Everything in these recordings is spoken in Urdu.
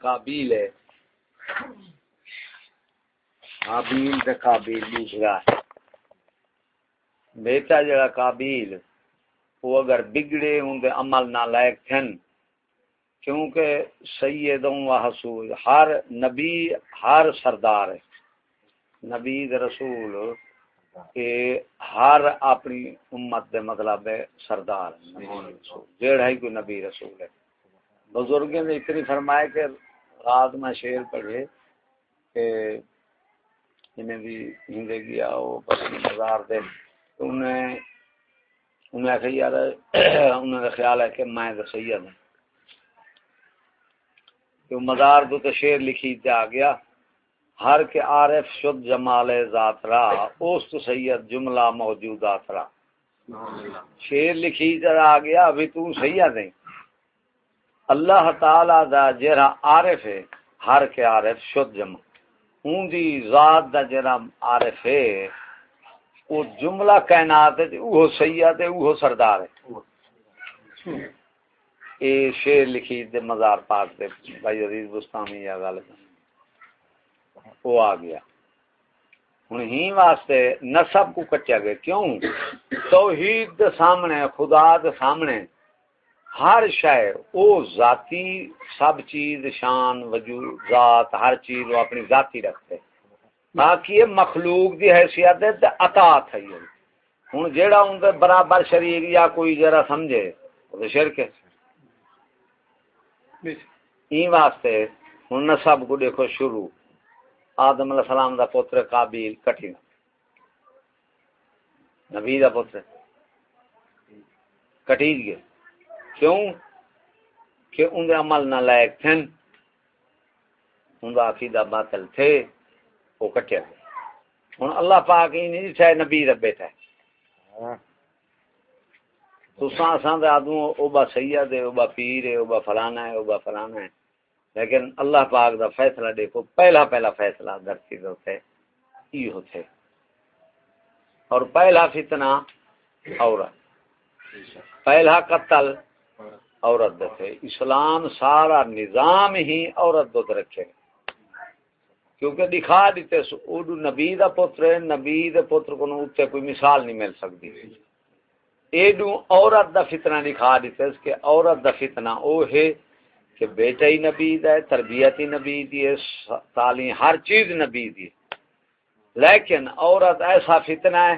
قابیل ہے۔ قابیل تے قابیل دوسرا ہے۔ بیٹا جڑا قابیل، وہ اگر بگڑے ہوں دے عمل نہ لائق تھن۔ کیونکہ سیدوں و حسول ہر نبی، ہر سردار ہے۔ نبی رسول کہ ہر اپنی امت دے مطلب ہے سردار جیڑ ہے کوئی نبی رسول ہے۔ بزرگوں نے اتنی فرمائے کہ رات میں شیر پڑھے کہ انہیں بھی ہندے گیا وہ مزار دے انہیں انہیں کہ یار انہیں کا خیال ہے کہ میں تو سید ہوں کہ مزار تو شیر لکھی جا گیا ہر کے عارف شد جمال ذات را اوست سید جملہ موجودات را شیر لکھی جا گیا ابھی تو سید ہے اللہ تعالی دا جرا عارف ہے، ہر کے عارف شد جمع۔ اون دی ذات دا جرا عارف ہے وہ جملہ کائنات ہے وہ سید ہے وہ سردار ہے۔ اے شیر لکھی دے مزار پاک دے، بھائی عزیز بستانی، یا غالب وہ آ گیا۔ ہوں ہی واسطے نسب کو کچیا گیا۔ کیوں؟ توحید دے سامنے، خدا دے سامنے۔ ہر شے او ذاتی سب چیز شان وجود ذات ہر چیز وہ اپنی ذاتی رکھتے باقی یہ مخلوق دی حیثیت ہے تے عطا تھی ہن جیڑا ان دے برابر شریک یا کوئی جرا سمجھے وہ شرک ہے۔ این واسطے ہن نسب کو دیکھو شروع آدم علیہ السلام دا پتر قابیل کٹھن۔ نبی دا پتر۔ کٹیج گئے۔ کیوں؟ کہ ان دے عمل نہ لائق تھے ان دا عقیدہ باطل تھے وہ کٹیا گئے ہن اللہ پاک ہی نہیں چاہے نبی دا بیٹا ہے۔ تو سان سان دے آدموں او با سید ہے او با پیر ہے او با فلانا ہے او با فلانا ہے۔ لیکن اللہ پاک دا فیصلہ دیکھو پہلا پہلا فیصلہ دھرتی دو تھے یہ ہوتے۔ اور پہلا فتنہ عورت۔ پہلا قتل عورت دے اسلام سارا نظام ہی عورت دو رکھے۔ کیونکہ دکھا دیتے اردو نبی دا پتر نبی دا پتر کو اتنے کوئی مثال نہیں مل سکتی۔ ایڈو عورت دا فتنہ دکھا دیتے اس عورت دا فتنہ او ہے کہ بیٹا ہی نبی دا ہے، تربیت ہی نبی دی ہے، تعلیم ہر چیز نبی دی لیکن عورت ایسا فتنہ ہے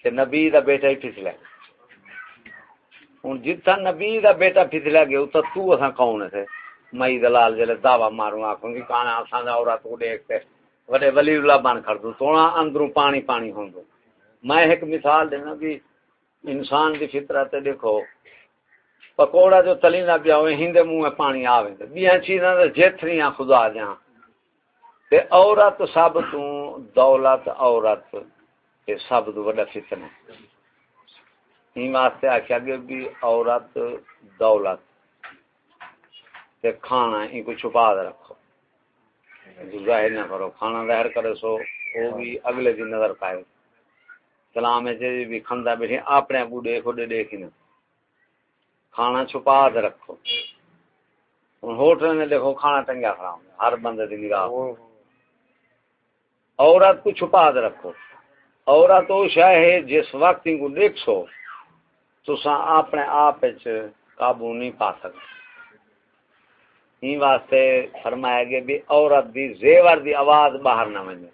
کہ نبی دا بیٹا ہی پھسلے ہوں جتنا نبی دا بیٹا پھسلا گیا تو تو اساں کون تھے مئی دلال جلے دعوی ماروں آکھوں کہ کانا اساں دا عورت کو دیکھتے وڈے ولی اللہ بن کر دوں توڑا اندروں پانی پانی ہوں دو میں ایک مثال دینا کہ انسان دی فطرت دیکھو پکوڑا جو تلینا پیا ہوئے ہندے منہ میں پانی آوے دے بیاں چیزاں دے جتھریاں خدا جہاں تے عورت سب تو دولت عورت یہ سب تو بڑا فتنہ واسطے آخیا گیا بھی عورت دولت تے کھانا ان کو چھپا دے رکھو۔ ظاہر نہ کرو کھانا ظاہر کرے سو وہ بھی اگلے دن نظر پائے۔ سلام ہے بھی کھندا بیٹھے اپنے کو دیکھو دے دیکھ نہ۔ کھانا چھپا دے رکھو۔ ہن ہوٹل میں دیکھو کھانا ٹنگیا کھڑا ہوں ہر بندے دی نگاہ۔ عورت کو چھپا دے رکھو۔ عورت وہ شے ہے جس وقت ان کو دیکھ سو تو اپنے آپ قابو نہیں پا سکتے۔ این واسطے فرمایا گیا بھی عورت دی زیور دی آواز باہر نہ ونجے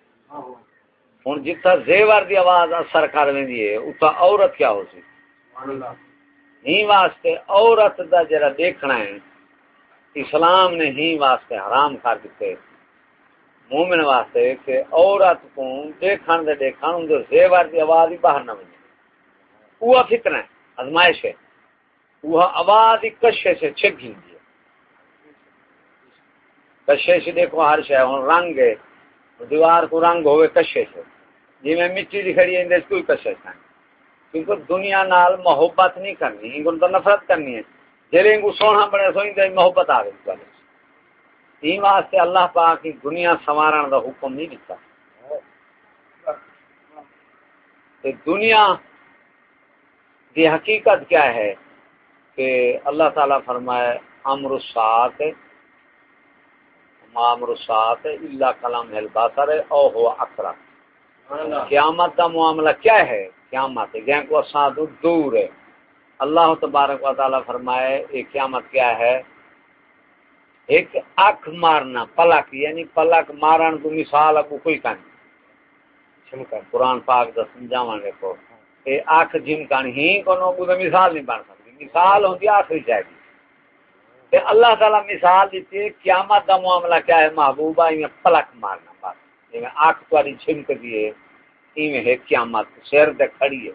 ہن جتھا زیور دی آواز اثر کر ویندی ہے، اتھا عورت کیا ہو سی؟ ہی واسطے عورت دا جڑا دیکھنا ہے، اسلام نے ہی واسطے حرام کر دیتے مومن واسطے کہ عورت کو دیکھن دے دیکھن دے زیور دی آواز ہی باہر نہ ونجے وہ فتنہ ہے۔ ازمائش ہے۔ وہ آواز کشے سے چھک گئی ہے۔ کشے سے دیکھو، ہر شے ہن رنگ ہے۔ دیوار کو رنگ ہوئے کشے سے جی میں مٹی دی کھڑی ہے کوئی کشے سے کیونکہ دنیا نال محبت نہیں کرنی، ان تو نفرت کرنی ہے۔ جڑے ان کو سونا بنے سو ان محبت آ گئی۔ این واسطے اللہ پاک کی دنیا سنوارن دا حکم نہیں دیتا۔ دنیا دی حقیقت کیا ہے کہ اللہ تعالیٰ فرمائے، امر سات معامر سات اللہ کلام الباسر او ہوا اکرا قیامت کا معاملہ کیا ہے؟ قیامت گئے کو ساتھ دور۔ ہے اللہ تبارک و تعالی فرمائے، یہ قیامت کیا ہے؟ ایک اکھ مارنا، پلک یعنی پلک مارن کو مثال کو کوئی کہیں قرآن پاک دا سمجھاواں دیکھو اے اکھ جھمکن ہی کو کو مثال نہیں بن سکتی۔ مثال ہوندی آخری چاہیے تے اللہ تعالی مثال دیتی ہے، قیامت دا معاملہ کیا ہے؟ محبوبہ یہ پلک مارنا بس۔ یہ اکھ تاری چھمک دیے ایویں ہے قیامت سر تے کھڑی ہے۔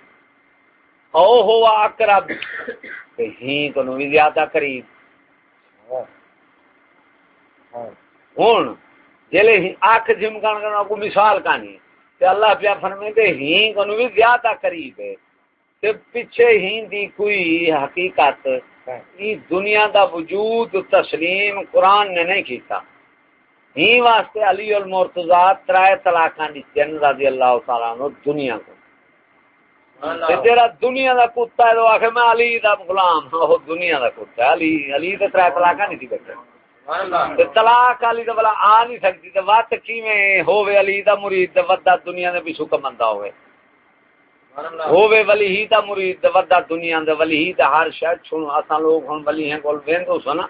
او ہوا اقرب۔ تے ہی کو نو زیادہ قریب۔ ہن جلے ہی اکھ کرنا کو مثال کہانی تے اللہ پیا فرمائے تے ہی کو نو زیادہ قریب ہے۔ تے پیچھے ہی دی کوئی حقیقت دنیا دا وجود تسلیم قرآن نے نہیں کیتا۔ ہی واسطے علی المرتضی ترائے طلاقاں دتن رضی اللہ تعالی عنہ دنیا کو۔ تیرا دنیا دا کتا ہے تو آکھے میں علی دا غلام وہ دنیا دا کتا ہے۔ علی علی تے ترائے طلاقاں نہیں تھی بیٹھے۔ طلاق علی دا آ نہیں سکتی تے کیویں ہوے علی دا مرید تے ودا دنیا دے پیچھے کمندا ہوے ہووے ولی ہی دا مرید ودا دنیا دے ولی ہی دا ہر شے چھن اساں لوگ ہن ولی ہیں کول ویندو سنا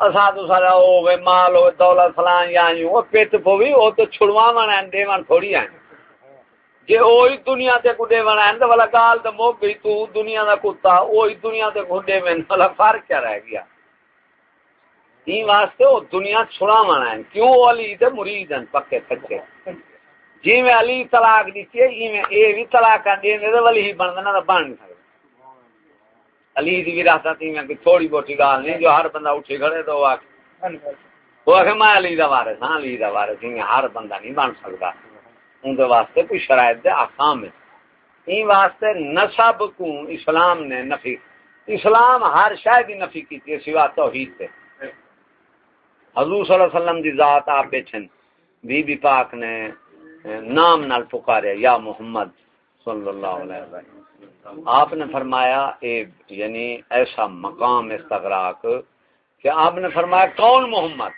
اساں تو سارا ہووے مال ہوے دولت فلان یا او پیٹ پوی او تو چھڑواون ہیں دیوان تھوڑی ہیں۔ جے اوہی دنیا تے کو دیوان ہیں تے والا گال تے مو گئی تو دنیا دا کتا اوہی دنیا تے کو دیوان والا فرق کیا رہ گیا؟ این واسطے او دنیا چھڑاون ہیں کیوں علی تے مرید ہیں؟ پکے سچے۔ جی میں علی طلاق دیتی ہے جی میں اے بھی طلاق کر دینے دے ولی ہی بن دینا بن نہیں سکتا علی دی وراثت تھی میں کہ تھوڑی بہتی گال نہیں، جو ہر بندہ اٹھے کھڑے تو وہ وہ آخر میں علی دا وارث ہاں علی دا وارث ہی ہر بندہ نہیں بن سکتا۔ ان دے واسطے کوئی شرائط دے احکام ہے این واسطے نسب کو اسلام نے نفی، اسلام ہر شاید ہی نفی کی تھی سوا توحید سے حضور صلی اللہ علیہ وسلم دی ذات آپ بیٹھن بی بی پاک نے نام نال پکارے یا محمد صلی اللہ علیہ وسلم۔ آپ نے فرمایا اے یعنی ایسا مقام استغراق کہ آپ نے فرمایا کون محمد؟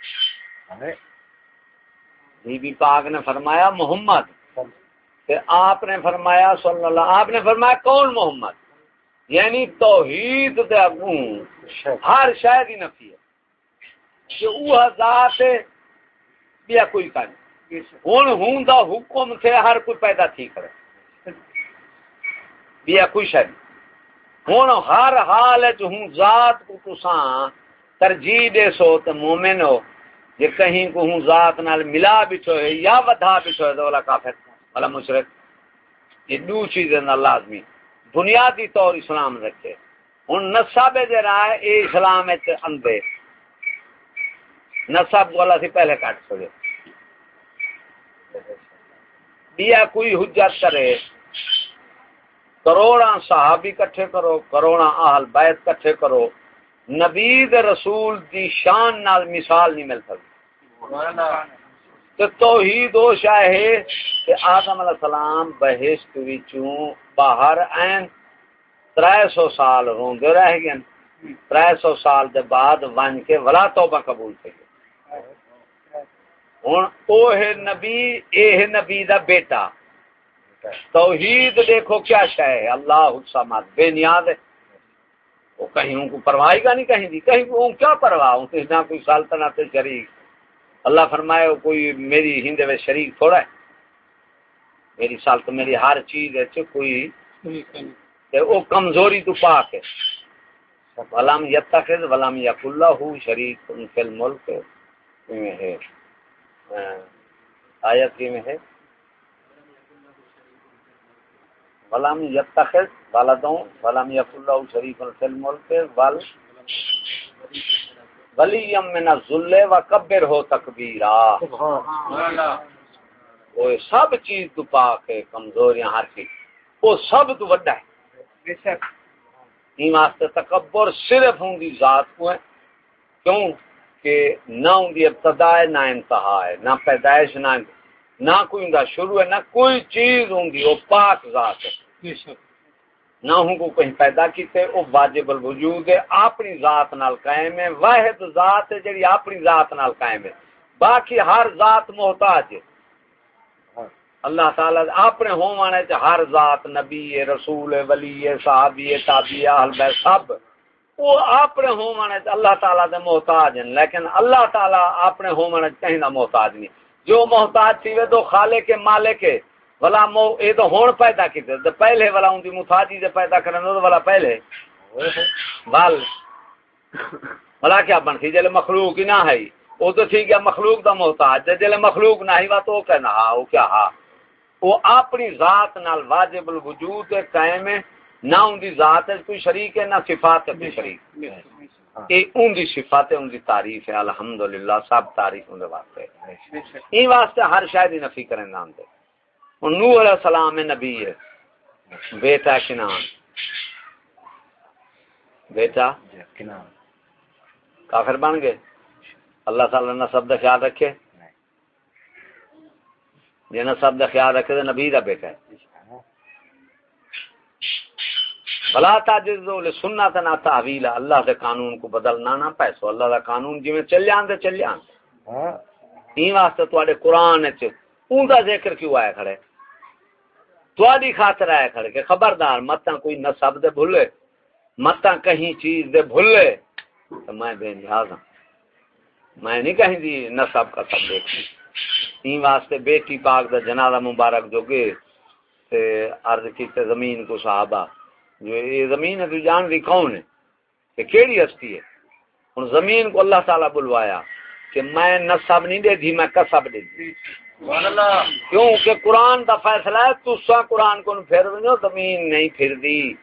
بی بی پاک نے فرمایا محمد۔ کہ آپ نے فرمایا صلی اللہ آپ نے فرمایا کون محمد؟ یعنی توحید دے اگوں ہر شاید ہی نفی ہے۔ کہ وہ ذات بیا کوئی کہیں ہوں ہوں دا حکم سے ہر کوئی پیدا تھی کرے۔ بیا کوئی شاید ہوں ہر حال وچ ہوں ذات کو تساں ترجیح دے سو تو مومن ہو۔ جے کہیں کو ہوں ذات نال ملا بچو ہے یا ودھا بچو ہے تو والا کافر والا مشرک۔ یہ دو چیزیں نہ لازمی۔ بنیادی طور اسلام رکھے۔ ہوں نصاب دے رہا اے اسلام اندے نصاب والا سی پہلے کاٹ سکے دیا کوئی حجت کرے۔ کروڑا صحابی کٹھے کرو کروڑا اہل بیت کٹھے کرو۔ نبی رسول دی شان نال مثال نہیں مل سکتی۔ تو توحید و شاہ ہے کہ آدم علیہ السلام بہشت وچوں باہر این ترائے سو سال روندے رہ گئے ترائے سو سال دے بعد ون کے ولا توبہ قبول تھے۔ ہوں او ہے نبی اے ہے نبی دا بیٹا توحید دیکھو کیا شے ہے اللہ الصمد بے نیاز ہے وہ کہیں ان کو پرواہ گا نہیں کہیں دی کہیں ان کیا پرواہ ہوں کہ نہ کوئی سلطنت شریک اللہ فرمائے وہ کوئی میری ہند میں شریک تھوڑا ہے میری سالت میری ہر چیز ہے کوئی وہ کمزوری تو پاک ہے ولام یتخذ ولام یک اللہ شریک ان کے ملک ہے۔ آیت کی میں ہے۔ یتخذ ولدوں ولم یق اللہ شریف من الذل و کبر ہو تکبیرا۔ وہ سب چیز تو پاک ہے کمزوریاں ہر کی وہ سب تو بڑا ہے۔ بے شک۔ این واسطے تکبر صرف ہوں دی ذات کو ہے۔ کیوں؟ کہ نہ کی ابتدا ہے نہ انتہا ہے نہ پیدائش نہ نہ کوئی ان شروع ہے نہ کوئی چیز ہوں گی وہ پاک ذات ہے۔ نہ ہوں کو کہیں پیدا کیتے وہ واجب الوجود ہے اپنی ذات نال قائم ہے واحد ذات ہے جڑی اپنی ذات نال قائم ہے۔ باقی ہر ذات محتاج ہے۔ اللہ تعالی اپنے ہونے چ ہر ذات نبی رسول ولی صحابی تابعی اہل بیت سب۔ وہ اپنے ہونے چ اللہ تعالی دے محتاج ہیں، لیکن اللہ تعالی اپنے ہونے چ کہیں نہ محتاج نہیں۔ جو محتاج تھی وہ تو خالق کے مالک کے ولا مو اے تو ہون پیدا کیتے تے پہلے والا اون دی محتاجی دے پیدا کرن تو والا پہلے۔ بال بلا کیا بن سی جلے مخلوق ہی نہ ہے۔ وہ تو ٹھیک ہے، مخلوق دا محتاج تے جلے مخلوق نہ ہی وا تو کہنا ہاں وہ کیا ہاں۔ وہ اپنی ذات نال واجب الوجود قائم ہے۔ نہ ان دی ذات ہے، کوئی شریک ہے، نہ صفات ہے، کوئی شریک اے ان دی صفات ہے، ان دی تعریف ہے۔ الحمدللہ، سب تعریف ان دے واسطے این واسطے ہر شاید ہی نفی کریں نام دے۔ نوح علیہ السلام نبی ہے۔ بیٹا کنان بیٹا کنان کافر بن گئے۔ اللہ تعالی نے سب کا خیال رکھے۔ جی سب کا خیال رکھے تو نبی کا بیٹا ہے۔ بلا تاجر سننا تو نہ تحویل اللہ کے قانون کو بدلنا نہ پیسو اللہ کا قانون جی چل جان تو چل جان واسطے تے قرآن ان کا ذکر کیوں آیا کھڑے تھوڑی خاطر آیا کھڑے کہ خبردار مت کوئی نسب دے بھولے مت کہیں چیز دے بھولے تو میں بے نیاز ہوں میں نہیں کہیں دی نسب کا سب دیکھ این واسطے بیٹی پاک دا جنازہ مبارک جو گے تے عرض کیتے زمین کو صحابہ۔ جو یہ زمین ہے تو جان دی کون ہے؟ کہ کیڑی ہستی ہے؟ ان زمین کو اللہ تعالیٰ بلوایا کہ میں نسب نہیں دے دی میں کسب دے دی۔ کیوں کہ قرآن دا فیصلہ ہے تو سا قرآن کو پھر دو زمین نہیں پھر دی۔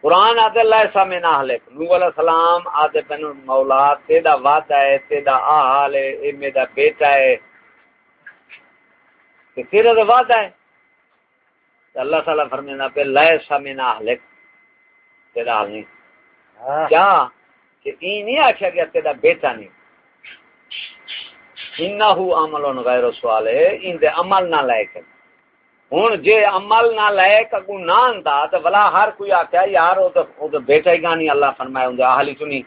قرآن آدھے اللہ ایسا میں نہ لے نو علیہ السلام آدھے بن مولا تیدا وعدہ ہے تیدا آحال ہے اے میرا بیٹا ہے۔ تیرا دا وعدہ ہے۔ اللہ تعالیٰ فرمینا پہ من اہلک تیرا حال نہیں۔ ہاں۔ کیا؟ کہ این آکھا گیا تیرا بیٹا نہیں۔ انہو عمل غیر سوال ہے ان دے عمل نہ ہن جے عمل نہ نہ اندا تے بلا ہر کوئی آکھیا یار او تے او تے بیٹا ہی گانی اللہ اہلی سنی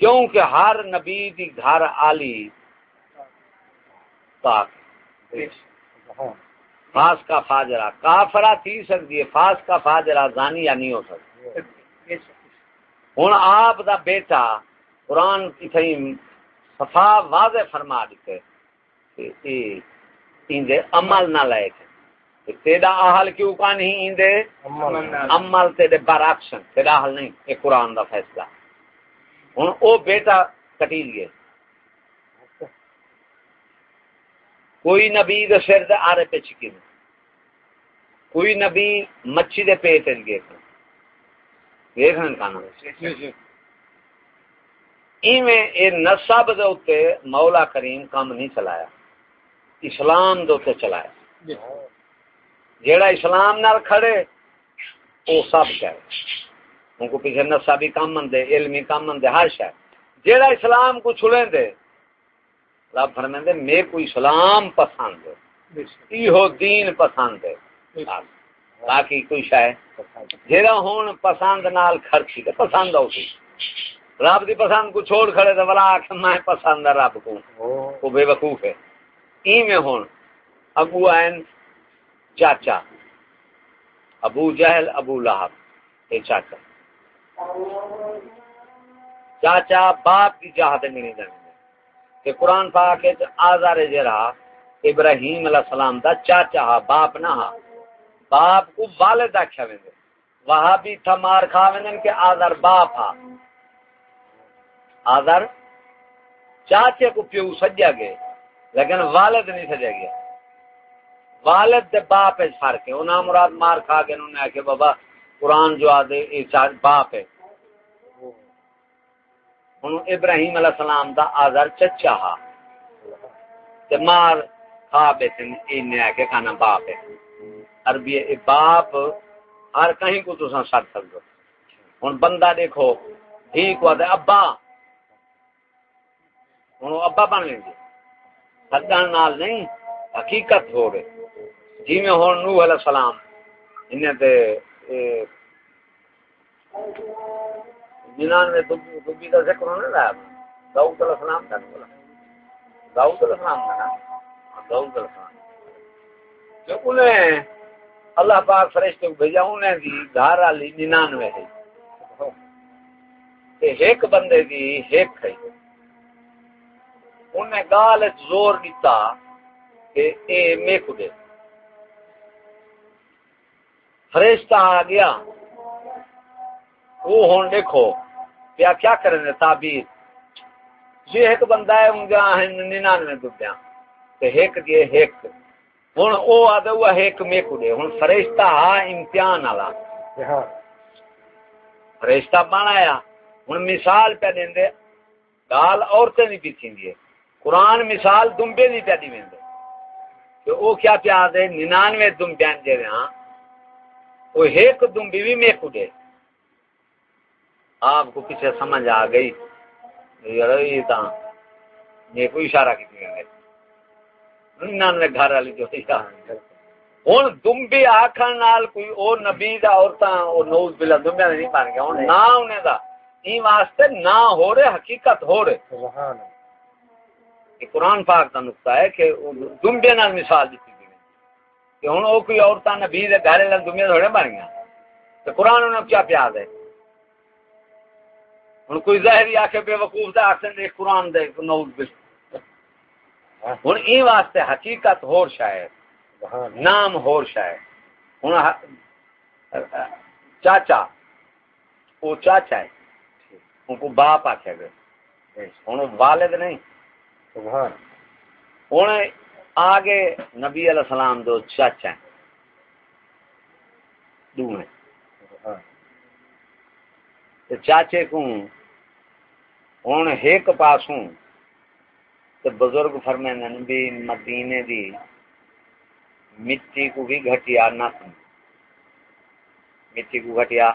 کیونکہ ہر نبی دی گھر آلی پاک۔ فاس کا فاجرہ کافرہ تھی سکتی ہے فاس کا فاجرہ زانی یا نہیں ہو سکتی ہوں آپ دا بیٹا قرآن کی صفا واضح فرما دیتے اندے عمل نہ لائے تھے۔ تیرا احل کیوں کا نہیں اندے عمل تیرے برعکسن تیرا احل نہیں یہ قرآن دا فیصلہ۔ ہوں او بیٹا کٹی لیے کوئی نبی دے سر دے آرے پہ چکی نہیں؟ کوئی نبی مچھی دے پیٹ گئے دیکھن کانا ایویں اے نصب دے اوتے مولا کریم کام نہیں چلایا۔ اسلام دے اوتے چلایا۔ جیڑا اسلام نال کھڑے او سب کہے ان کو پیچھے نصابی کام مندے علمی کام مندے ہر شے۔ جیڑا اسلام کو چھلیں دے رب فرمائیں دے میں کو اسلام پسند ہے ایہو دین پسند ہے۔ باقی کوئی شاید جیڑا ہون پسند نال خرچی تے پسند ہو سی رب دی پسند کو چھوڑ کھڑے تو بلا کہ میں پسند ہے رب کو۔ وہ بے وقوف ہے۔ ای میں ہون۔ ابو عین چاچا۔ ابو جہل ابو لہب۔ اے چاچا۔ چاچا باپ کی چاہتے نہیں جانے کہ قرآن پاک آزار جرا ابراہیم علیہ السلام دا چاچا ہا، باپ نہ ہا۔ باپ کو والد آخیا وے وہاں بھی تھا مار کھا وے کہ آزار باپ ہا۔ آدر چاچے کو پیو سجا گئے، لیکن والد نہیں سجا گیا۔ والد دے باپ ہے فرق ہے انہاں مراد مار کھا کے انہوں نے کہ بابا، قرآن جو آدھے باپ ہے۔ انہوں ابراہیم علیہ السلام دا آدر چچا ہا۔ تے مار کھا بیتے انہیں آ کے کھانا باپ ہے۔ عربی باپ، ہر کہیں کو تو سن سٹ سکتے ہوں بندہ دیکھو، ٹھیک ہوا تے ابا۔ ہوں ابا بن لیں گے سدن نال نہیں، حقیقت ہو رہے۔ جی میں ہوں نوح علیہ السلام، انہیں تے ننانوے دبی کا ذکر ہونے لگا داؤد علیہ السلام کا بولا داؤد علیہ السلام کا نام ہاں، داؤد علیہ السلام۔ جو انہیں اللہ پاک فرشتے کو بھیجا، انہیں دی گھر والی ننانوے ہے۔ ایک بندے دی ایک ہے۔ انہیں گال زور دیتا کہ اے میک دے۔ فرشتہ آ گیا۔ وہ ہوں دیکھو۔ کیا کیا کریں تعبیر؟ یہ ایک بندہ ہے ان کا ننانوے دبیا ایک دیے ایک ہوں وہ آدھا ہوا ایک میکو دے۔ ہوں فرشتہ امتحان والا۔ فرشتہ بنایا ہوں مثال پہ دیں گال عورتیں نہیں پیچھیں قرآن مثال دمبے نہیں پہ دی تو وہ کیا پیا دے؟ ننانوے دم پہ دے رہے ہاں وہ ایک دمبی بھی میکو دے۔ آپ کو پیچھے سمجھ آ گئی یہ کو اشارہ کی گھر والی جو ہوں دمبی آخر نال کوئی اور نبی دا عورتاں اور نوز بلا دمبیا نہیں بن گیا ہوں نہ انہیں دا۔ این واسطے نہ ہو رہے حقیقت ہو رہے۔ یہ قرآن پاک کا نقطہ ہے کہ دمبے نال مثال دیتی گئی کہ ہوں وہ کوئی عورتاں نبی دے گھر والے دمبیا تھوڑے بن گیا۔ تو قرآن انہیں کیا پیار ہے؟ ہوں کوئی ظاہری آخ بے وقوف دا آخر دے قرآن دے نوز بل ہوں این واسطے حقیقت ہور شاید، نام ہور شاید۔ ہوں چاچا وہ چاچا ہے۔ ان کو باپ آخیا گیا۔ ہوں والد نہیں۔ ہوں آگے نبی علیہ السلام دو چاچا ہیں۔ دو ہیں۔ چاچے کو ہوں ایک پاسوں تو بزرگ فرمائیں بھی مدینے دی مٹی کو بھی گھٹیا نہ مٹی کو گھٹیا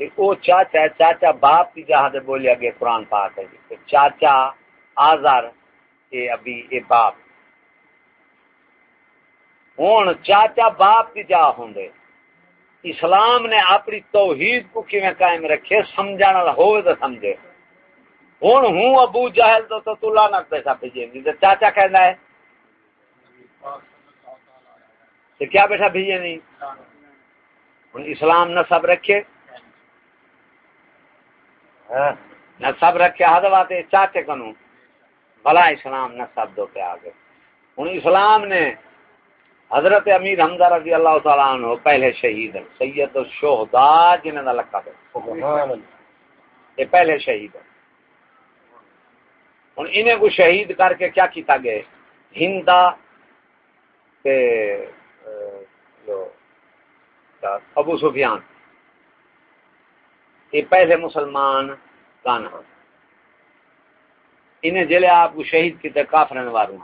او چاچا ہے چاچا باپ کی جہاں سے بولیا گیا قرآن پاک ہے جی چاچا آزار اے ابھی اے باپ ہوں چاچا باپ کی جا ہوں اسلام نے اپنی توحید کو کیویں قائم رکھے؟ سمجھانا ہوئے تو سمجھے۔ ہوں ہوں ابو جہل تو تو تو لعنت پیسہ بھیجے گی تو چاچا کہنا ہے۔ تو کیا بیٹھا بھیجے نہیں؟ ہوں اسلام نہ سب رکھے۔ ہاں، نہ سب رکھے حد باتے چاچے کنو بھلا اسلام نہ سب دو پہ آگے۔ ہوں اسلام نے حضرت امیر حمزہ رضی اللہ تعالیٰ عنہ پہلے شہید ہے سید الشہداء جنہیں نہ لکھا دے یہ پہلے شہید ہے ہوں انہیں کو شہید کر کے کیا کیتا گئے ہندا ابو سفیان۔ یہ پہلے مسلمان کان انہیں جلے آپ کو شہید کیتے کافرن وارو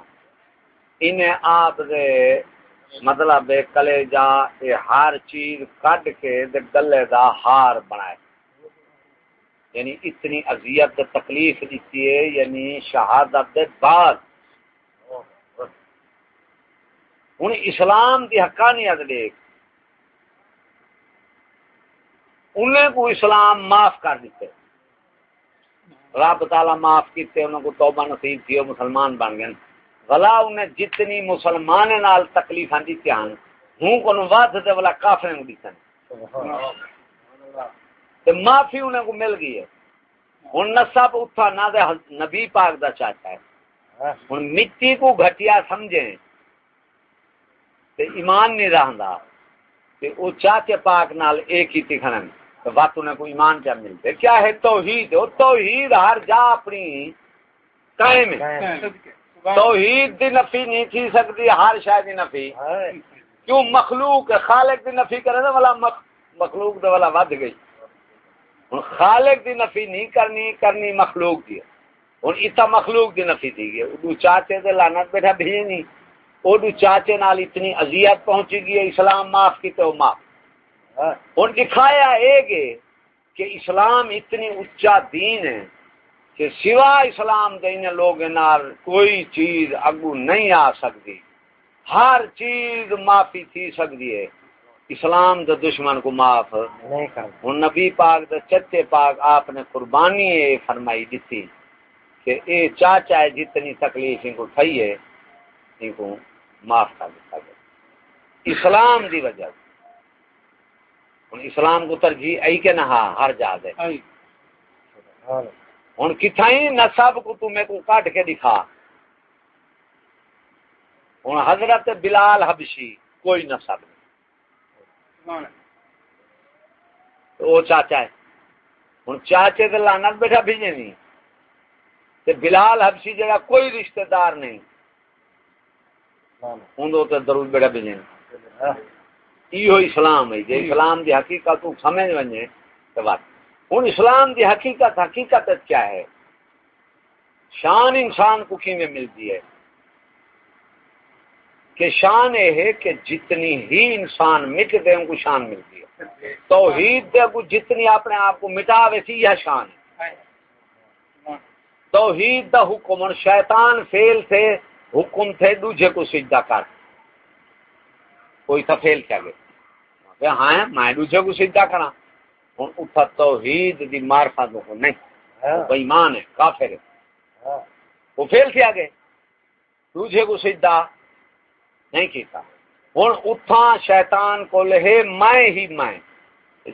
انہیں آپ دے مطلب کلے جا ہر چیز کٹ کے گلے دا ہار بنائے۔ یعنی اتنی اذیت تکلیف دیتی ہے یعنی شہادت بعد۔ ہوں اسلام کی حقانیت دیکھ۔ انہیں کو اسلام معاف کر دیتے رب تعالی معاف کیتے، انہوں کو توبہ نصیب تھی، وہ مسلمان بن گئے۔ بلا انہیں جتنی مسلمان نال تکلیف دیتی ہیں ہوں کو ود دے والا کافر دیتے معافی انہیں کو مل گئی ہے۔ ہوں نسب اتھا نہ دے نبی پاک دا چاچا ہے۔ ہوں مٹی کو گھٹیا سمجھے تے ایمان نہیں رہندا۔ تے او چاچے پاک نال ایک ہی تکھن تو وقت انہیں کو ایمان کیا ملتے کیا ہے توحید؟ وہ توحید ہر جا اپنی قائم ہے۔ توحید دی نفی نہیں تھی سکتی ہر شاید دی نفی۔ کیوں مخلوق خالق دی نفی کرے نا والا مخلوق دے والا ود گئی۔ ہوں خالق دی نفی نہیں کرنی کرنی مخلوق دی۔ ہوں اتنا مخلوق دی نفی تھی گئی۔ اردو چاچے دے لانت بیٹھا بھی نہیں۔ اردو چاچے نال اتنی اذیت پہنچی گئی اسلام معاف کی تو معاف۔ ہوں دکھایا اے گے کہ اسلام اتنی اچا دین ہے کہ سوا اسلام دے لوگ نال کوئی چیز اگو نہیں آ سکتی ہر چیز معافی تھی سکتی ہے۔ اسلام دے دشمن کو معاف ہوں نبی پاک دے چچے پاک آپ نے قربانی فرمائی دیتی کہ اے چاچا ہے جتنی تکلیف ان کو تھئی ہے ان کو معاف کر دیتا گیا۔ اسلام دی وجہ اسلام کو ترجیح ای کے نہ ہر جا دے۔ ہوں کتائی نسب کو تمہیں کو کاٹ کے دکھا۔ ہوں حضرت بلال حبشی کوئی نسب نہیں۔ وہ چاچا ہے۔ ہوں چاچے تو لانت بیٹھا بھیجے نہیں تے بلال حبشی جگہ کوئی رشتہ دار نہیں۔ ہوں تو درود بیٹھا بھیجے یہ اسلام ہے۔ جی۔ اسلام دی حقیقت سمجھ ونجے تو بات ہوں اسلام دی حقیقت حقیقت کیا ہے؟ شان انسان کو کی میں ملتی ہے۔ کہ شان یہ ہے کہ جتنی ہی انسان مٹ دے، ان کو شان ملتی ہے۔ توحید دے کو جتنی اپنے آپ کو مٹا ویسی یہ شان ہے۔ توحید دا حکم، اور شیطان فیل تھے، حکم تھے، دوجے کو سجدہ کر۔ کوئی تھا فیل کیا گیا؟ ہاں میں دوجے کو سجدہ کرا توحید دی معرفت کو نہیں۔ ہاں۔ وہ ایمان ہے کافر ہے۔ ہاں۔ وہ فیل کیا گئے دوجے کو نہیں کیتا۔ شیطان کو لہے میں ہی میں۔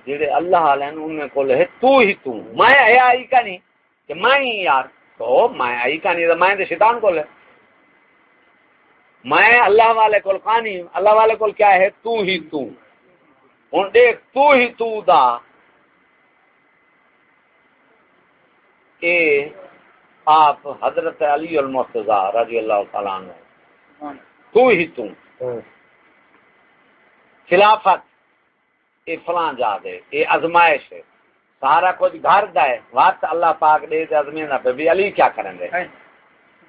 جڑے اللہ والے انہیں کو لہے تو ہی تو۔ میں ہے آئی کا نہیں کہ میں ہی یار۔ تو میں آئی کا نہیں میں شیطان کو لے میں اللہ والے کو کہانی اللہ والے کیا ہے تو ہی تو۔ ہوں دیکھ تو ہی تو دا۔ کہ آپ حضرت علی المرتضی رضی اللہ تعالیٰ عنہ تو ہی تو خلافت اے فلان جا دے اے ازمائش ہے۔ سارا کچھ گھر دے وقت اللہ پاک دے دے ازمین پہ بھی علی کیا کریں گے؟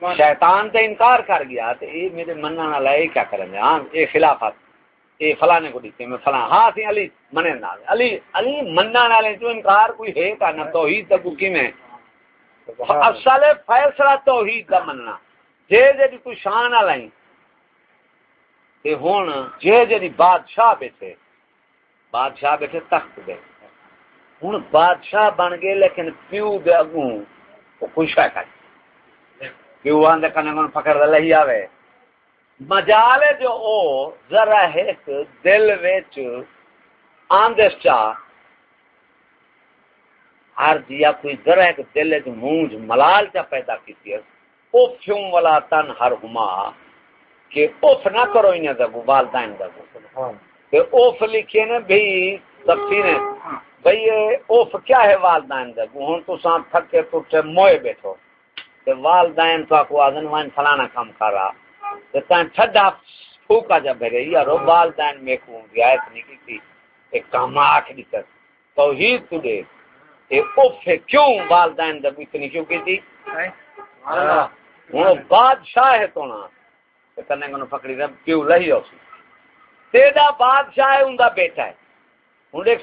شیطان تے انکار کر گیا تے اے میرے مننا نہ لائے کیا کریں گے؟ ہاں اے خلافت۔ اے فلانے کو دیتے میں فلان ہاں سی علی منے نہ علی علی مننا نہ لے تو انکار کوئی ہے کا نہ توحید تے کی میں ہاں، اصل فیصلہ توحید کا مننا۔ جے جے دی کوئی شان لائیں۔ تے ہن جے جے دی بادشاہ بیٹھے۔ بادشاہ بیٹھے تخت دے۔ ہوں بادشاہ بن گئے، لیکن پیو دے اگوں وہ خوش ہے کر پیو آدھے کنے من پکڑ دے، لہی آوے۔ مجال جو او، ذرا ایک دل وچ آندس چا۔ ہر دیا کوئی ذرا ایک دل وچ مونج ملال چا پیدا کیتی ہے۔ او فیوں والا تن ہر ہما کہ اوف نہ کرو انہیں دا والدین دا کہ اوف لکھے نے بھی تفسیر بھئی اوف کیا ہے والدین دے ہن تو سان تھکے ٹوٹے موئے بیٹھو۔ تے والدین تو کو اذن وان فلانا کام کرا تے تاں چھڈا پھوکا جا بھرے۔ یارو والدین میں کو رعایت نہیں کی ایک کام آکھ دی کر۔ توحید تو اوف کیوں والدین اتنی کیوں کی تھی ہن بادشاہ ہے تو نا کنے کو پکڑی کیوں لہی ہو سی؟ تیرا بادشاہ ہے اوندا بیٹا ہے۔ ہن ایک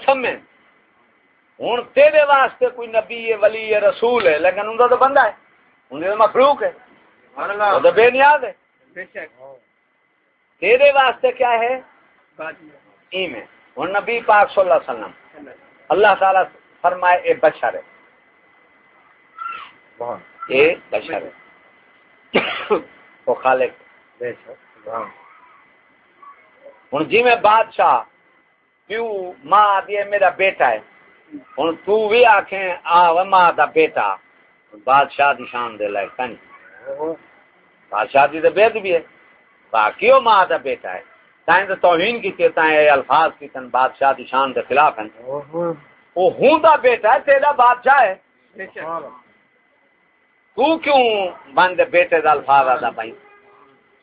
ہوں تیرے واسطے کوئی نبی ہے ولی ہے رسول ہے لیکن تو بندہ ہے۔ مخلوق ہے۔ وہ تو بے نیاز ہے۔ تیرے واسطے کیا ہے؟ ایم ہے۔ ہوں نبی پاک صلی اللہ علیہ وسلم۔ اللہ تعالیٰ فرمائے اے بشر ہے۔ اے بشر ہے۔ وہ خالق۔ ہوں جی میں بادشاہ پیو ماں دیے میرا بیٹا ہے۔ ہوں تو بھی آ ماں دا بیٹا۔ بادشاہ دی شان دے لائق نہیں بادشاہ دی تو بھی ہے۔ باقی وہ ماں دا بیٹا ہے۔ تائیں تو توہین کی تائیں الفاظ کی تن بادشاہ دی شان دے خلاف ہیں۔ وہ ہوں دا بیٹا ہے، تیرا بادشاہ ہے۔ تو کیوں بند بیٹے دا الفاظ آدھا بھائی؟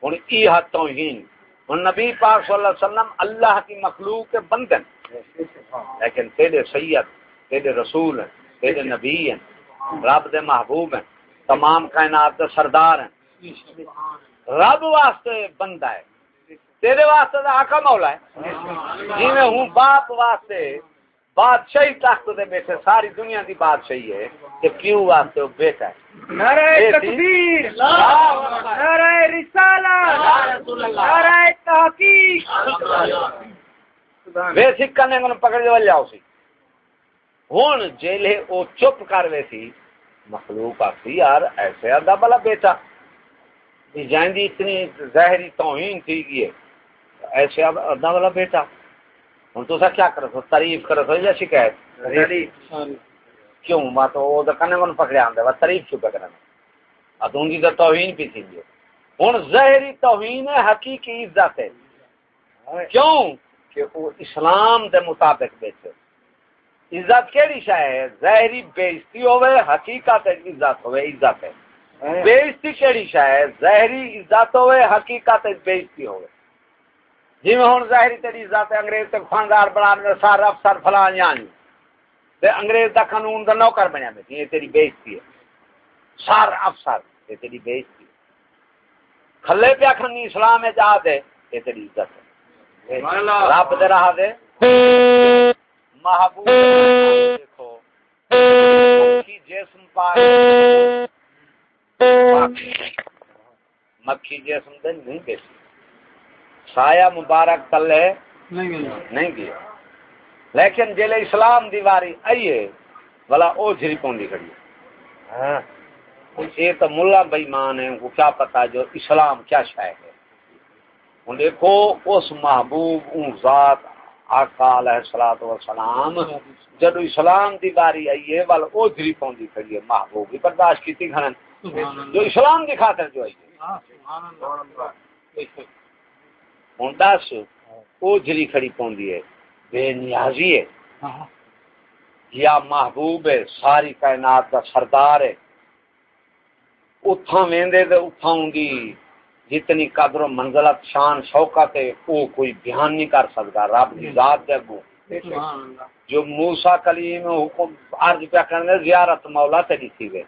ہوں ای حد توہین ہوں نبی پاک صلی اللہ علیہ وسلم اللہ کی مخلوق کے بندن لیکن تیرے سید، تیرے رسول ہیں، تیرے نبی ہیں، رب دے محبوب ہیں، تمام کائنات دے سردار ہیں۔ رب واسطے بندہ ہے۔ تیرے واسطے دا آقا مولا ہے۔ جی میں ہوں، باپ واسطے بادشاہی تخت دے بیٹھے ساری دنیا دی بادشاہی ہے کہ کیوں واسطے وہ بیٹا ہے؟ نعرہ تکبیر نعرہ رسالہ نعرہ تحقیق۔ بیسک کرنے کو پکڑ جو جاؤ سی۔ ہوں جیلے او چپ کر وے سی۔ مخلوق آتی یار ایسے آدھا بلا بیٹا۔ جائیں دی اتنی ظاہری توہین تھی گئی ایسے آدھا بلا بیٹا۔ ہوں تو کیا کرو سو تعریف کرو سو یا شکایت۔ کیوں؟ بات وہ کنے کو پکڑے آدھے تعریف کیوں ان کی تو توہین بھی تھی۔ ہوں ظاہری توہین ہے حقیقی عزت ہے۔ کیوں؟ کہ وہ اسلام دے مطابق بیچے۔ عزت کیڑی شے ہے؟ ظاہری بےزتی ہوے حقیقت عزت ہوے عزت ہے۔ بےزتی کیڑی شے ہے؟ ظاہری عزت ہوے حقیقت بےزتی ہوے جی میں ہن ظاہری تیری ہے انگریز تے خاندار بنا دے سار افسر فلان یعنی تے انگریز دا قانون دا نوکر بنیا میں یہ تیری بےزتی ہے۔ سار افسر یہ تیری بےزتی کھلے پیا کھنی اسلام میں جا دے یہ تیری عزت ہے۔ رب دے رہا دے۔ محبوب دیکھو۔ مکھی جسم پائے مکھی جسم دے نہیں بیسی سایہ مبارک تلے نہیں گیا لیکن جلے اسلام دیواری آئیے بلا او جھری پوندی کھڑی ہاں۔ یہ تو ملا بےمان ہے کو کیا پتا جو اسلام کیا شاید ہے۔ دیکھو اس محبوب اون ذات آقا علیہ الصلوۃ والسلام جدو اسلام دی باری آئی ہے ول او دری پوندی کھڑی ہے۔ محبوب بھی برداشت کیتی کھڑن جو اسلام دی خاطر جو آئی ہے۔ سبحان اللہ۔ ہن دس او جری کھڑی پوندی ہے بے نیازی ہے۔ یا محبوب ہے ساری کائنات دا سردار ہے۔ اتھاں ویندے تے اتھاں ہوندی جتنی قدر و منزلت شان شوکت ہے وہ کوئی بیان نہیں کر سکتا رب کی ذات دے اگوں۔ جو موسا کلیم حکم عرض پہ کرنے زیارت مولا تیری تھی گئے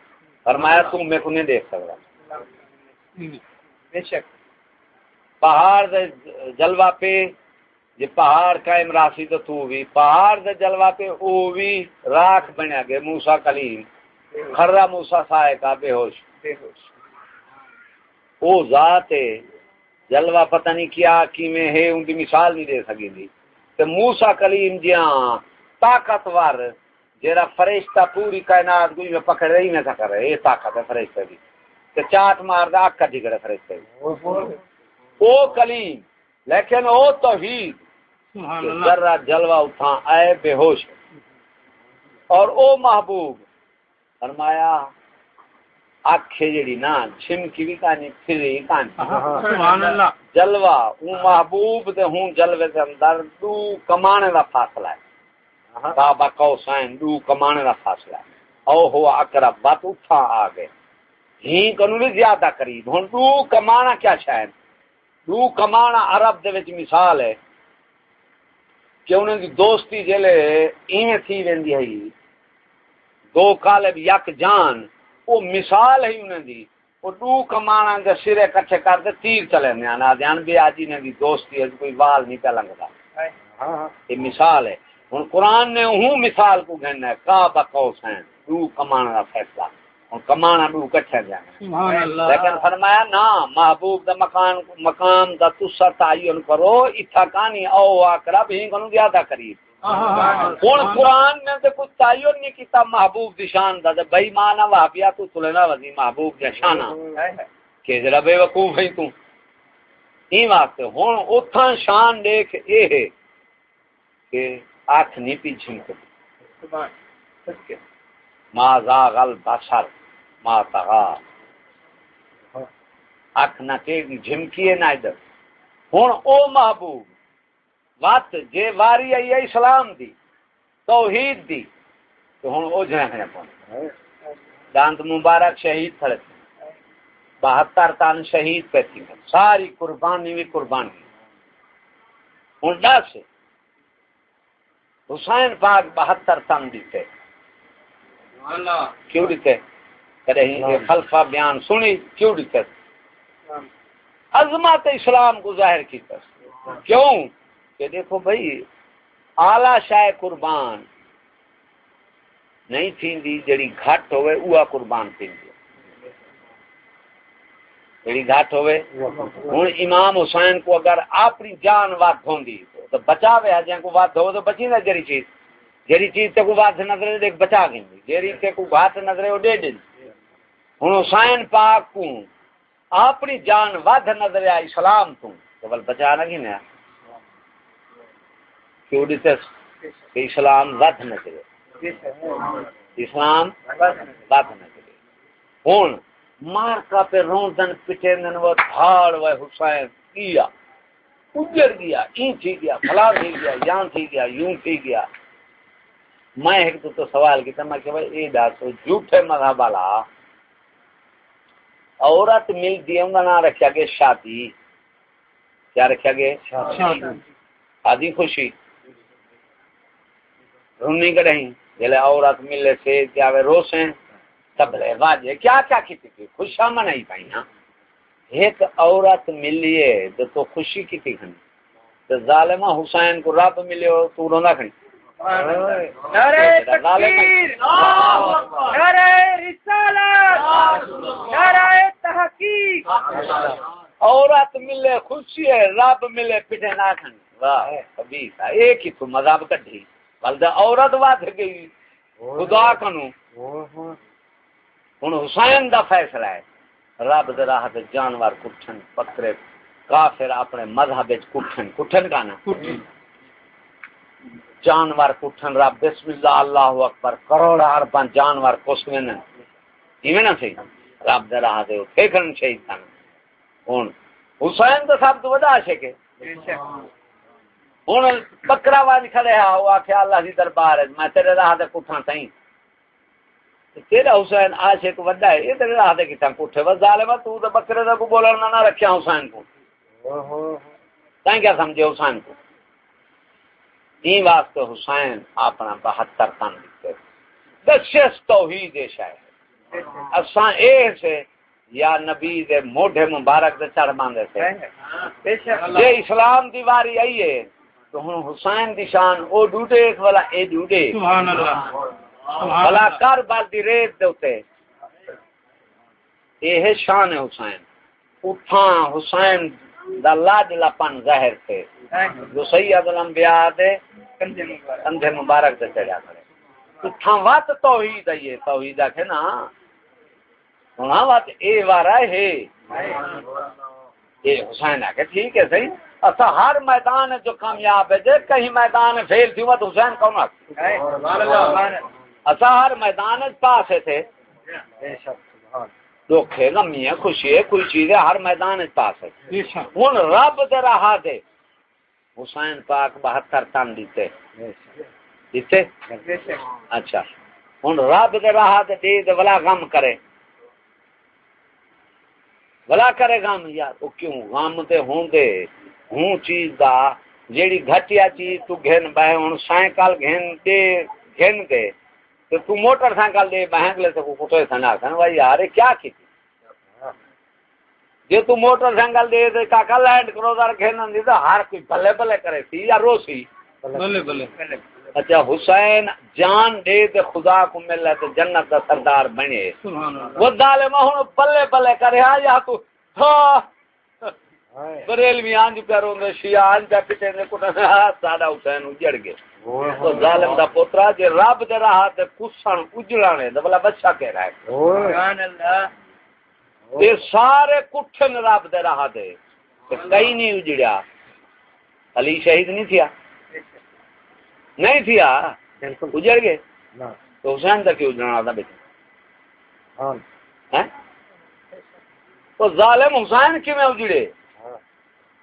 فرمایا تو میں کو نہیں دیکھ سکتا۔ بے شک۔ پہاڑ دے جلوہ پہ جی پہاڑ قائم راسی تو تو بھی پہاڑ دے جلوہ پہ او بھی راکھ بنیا گئے موسا کلیم خرہ موسا سائے کا بے ہوش۔ او ذات ہے جلوہ پتہ نہیں کیا کی میں ہے ان کی مثال نہیں دے سکی دی۔ تے موسیٰ کلیم جیاں طاقتور جیرا فرشتہ پوری کائنات کوئی میں پکڑ رہی میں کر رہے یہ طاقت ہے فرشتہ بھی تے چاٹ مار دا اکا کرے فرشتہ بھی او کلیم لیکن او توحید ذرہ جلوہ اٹھا آئے بے ہوش۔ اور او محبوب فرمایا آکھے جڑی نا چھمکی بھی کہانی پھری کہانی۔ سبحان اللہ۔ جلوہ او محبوب دے ہوں جلوے دے اندر دو کمانے دا فاصلہ ہے۔ بابا قوسین دو کمانے دا فاصلہ ہے۔ او ہوا اقرب بات اٹھا آگے ہی کنو بھی زیادہ قریب۔ ہن دو کمانا کیا شاید؟ دو کمانا عرب دے وچ مثال ہے کہ انہیں دی دوستی جلے ایویں تھی ویندی ہے دو کالب یک جان وہ مثال ہے انہیں دی وہ دو کمانا دے سرے کٹھے کر دے تیر چلے نیانا دیان بھی آجی نے دی دوستی ہے کوئی وال نہیں پہ لنگتا یہ مثال ہے ان قرآن نے ہوں مثال کو گھننا ہے کعبہ قوس ہیں دو کمانا دا فیصلہ اور کمانا دو کٹھے جانا لیکن فرمایا نا محبوب دا مکان مقام دا تسا تعین کرو اتھا کانی او آکرہ بھی کنو گیا دا قریب ہوں قرآن نے تو کچھ تعین نہیں کیتا محبوب دی شان دا بھائی مانا وہابیا تو تلنا وزی محبوب دی شانا کہ ذرا بے وقوف ہے تو این واسطے ہوں اتھا شان دیکھ اے ہے کہ آٹھ نہیں پیچھے ما زاغ البصر ما تغا اکھ نہ کہ جھمکی ہے نہ ادھر. او محبوب جے واری آئی ہے اسلام دی توحید دی تو جہاں دانت مبارک شہید تھڑے بہتر تان شہید پہ تھی. ساری قربانی بھی قربانی. ہوں دس حسین پاک بہتر تن دیتے. کیوں دیتے؟ کرے خلفہ بیان سنی کیوں دیتے عظمت اسلام کو ظاہر کی کیوں؟ کہ دیکھو بھائی آلہ شاہ قربان نہیں تھی دی جڑی گھٹ ہوئے اوہ قربان تھی دی جڑی گھٹ ہوئے ہوں امام حسین کو اگر اپنی جان وقت ہوں دی تو بچاوے ہے جن کو وقت ہو تو بچی نہ جڑی چیز۔ جیڑی چیز تے کو بات نظر دیکھ بچا گئی جیڑی تے کو بات نظر وہ دے دین ہن حسین پاک کو اپنی جان ود نظر آ اسلام تو بل بچا نہ گیا کیوں دیتے کہ اسلام ود نظر اسلام ود نظر ہن مار کا پہ روندن پٹیندن وہ دھاڑ وہ حسین کیا۔ اجڑ گیا این تھی گیا فلاں تھی گیا یان تھی گیا یوں تھی گیا۔ میں ایک تو, تو سوال کیتا میں کہ بھائی اے دسو جھوٹے مذہب والا عورت مل دی ان کا نام رکھا گیا شادی۔ کیا رکھا گیا؟ شادی۔ خوشی۔ رونی کڑیں جلے عورت ملے سے کیا وہ روسیں تبلے واجے۔ کیا کیا کی تھی؟ خوشا منائی پائی نا ایک عورت ملیے تو تو خوشی کی تھی کھنی۔ تو ظالمہ حسین کو رب ملے تو روندا کھنی۔ نعرہ تکبیر نعرہ رسالت نعرہ تحقیق۔ عورت ملے خوشی ہے رب ملے پیٹے نہ واہ حبیب ایک ہی تو مذہب کڈھی بلدہ عورت ود گئی۔ خدا کنو۔ ہوں حسین دا فیصلہ ہے۔ رب راہ جانور کٹھن پترے کافر اپنے مذہب کٹھن۔ کٹھن کا نا؟ جانور کٹھن رب بسم اللہ اللہ اکبر کروڑ ارباں جانور کسوین ایویں نہ سی؟ رب دے راہ دے پھیکن شہید تھا ہن حسین تو سب تو ودا عاشق ہے۔ ہن بکرا واج کھڑے ہا او آکھیا اللہ دی دربار ہے۔ میں تیرے راہ دے کٹھاں تائیں تیرا حسین عاشق وڈا ہے یہ تیرے راہ دے کتھاں کوٹھے وا ظالم تو تے بکرے دا کو بولنا نہ رکھیا حسین کو۔ تائیں کیا سمجھے حسین کو؟ این واسطے حسین اپنا 72 تن دتے دشس توحید شاہ اساں اے سے یا نبی دے موڈے مبارک دے چڑھ باندے سے۔ یہ اسلام دی واری آئی ہے تو ہن حسین دی شان او ڈوڈے ایک والا اے ڈوڈے۔ سبحان اللہ۔ بلا کر بال دی ریت دے اوتے۔ یہ شان ہے حسین۔ اٹھاں حسین دا لاج لپن ظاہر تھے جو سید الانبیاء دے کندھے مبارک تے چڑھا کرے۔ اٹھاں وات توحید ہے توحید ہے نا۔ ہونا وات اے وارا ہے۔ اے حسین ہے کہ ٹھیک ہے صحیح۔ اسا ہر میدان جو کامیاب ہے جے کہیں میدان فیل تھی وہ حسین کون ہے اسا ہر میدان پاس تھے۔ دکھے غمی ہے خوشی ہے کوئی چیز ہے ہر میدان پاس ہے ہوں رب دے رہا دے۔ حسین پاک بہتر تن دیتے دیتے اچھا۔ ہوں رب دے رہا دے دے دے ولا غم کرے۔ ولا کرے غم یار وہ کیوں؟ غم تے ہوں دے۔ ہوں چیز دا جیڑی گھٹیا چیز تو گھن بہ ہوں سائیکل گھن دے گھن دے۔ تو تو موٹر سائیکل دے بہن لے تو کٹے سنا کھن بھائی یار کیا کی جے تو موٹر سائیکل دے دے کاکا لینڈ کروزر کھیلن دی تو ہر کوئی بلے بلے کرے سی یا رو سی بلے بلے۔ اچھا حسین جان دے دے خدا کو ملے تو جنت دا سردار بنے۔ وہ ظالم ہن بلے بلے کرے ہا یا تو ہاں بریلوی آنج پہ روندے شیعہ آنج پہ پٹے نے کٹا ساڈا حسین اجڑ گئے تو ظالم دا پوترا جے رب دے راہ تے کسن اجڑانے تے بلا بچہ کہہ رہا ہے۔ سبحان اللہ۔ تے سارے کٹھن رب دے راہ دے تے کئی نہیں اجڑیا۔ علی شہید نہیں تھیا؟ نہیں تھیا؟ اجڑ گئے؟ تو حسین دا کیوں اجڑنا تھا بیٹا ہاں۔ تو ظالم حسین کی میں اجڑے؟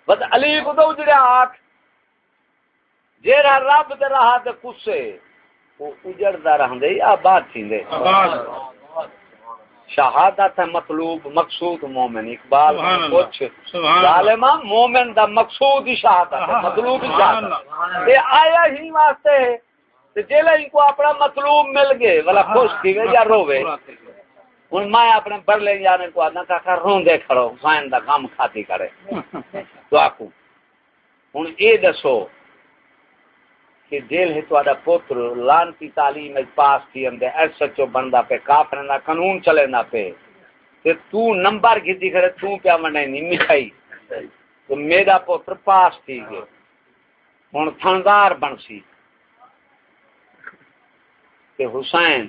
بس علی کو تو اجڑیا آٹھ رب دے رہا تے کسے وہ اجڑدا رہندے یا بات تھیندے؟ شہادت ہے مطلوب مقصود مومن اقبال کچھ۔ ظالما مومن دا مقصود ہی شہادت ہے مطلوب شہادت آیا ہی واسطے تے جیلے ان کو اپنا مطلوب مل گئے والا خوش تھی یا روے ہن میں اپنے بڑلے جانے کو آدھا کاکا روندے کھڑو دا کام کھاتی کرے دعا کو ہن اے دسو کہ جیل ہے تو پوتر لانتی تعلیم پاس کی اندے، ایس سچو بندہ پہ کافر نہ قانون چلے نہ پہ کہ تو نمبر کی دی کرے تو پیا منہ نہیں مٹھائی تو میرا پوتر پاس تھی گئے ہوں تھندار بن سی۔ کہ حسین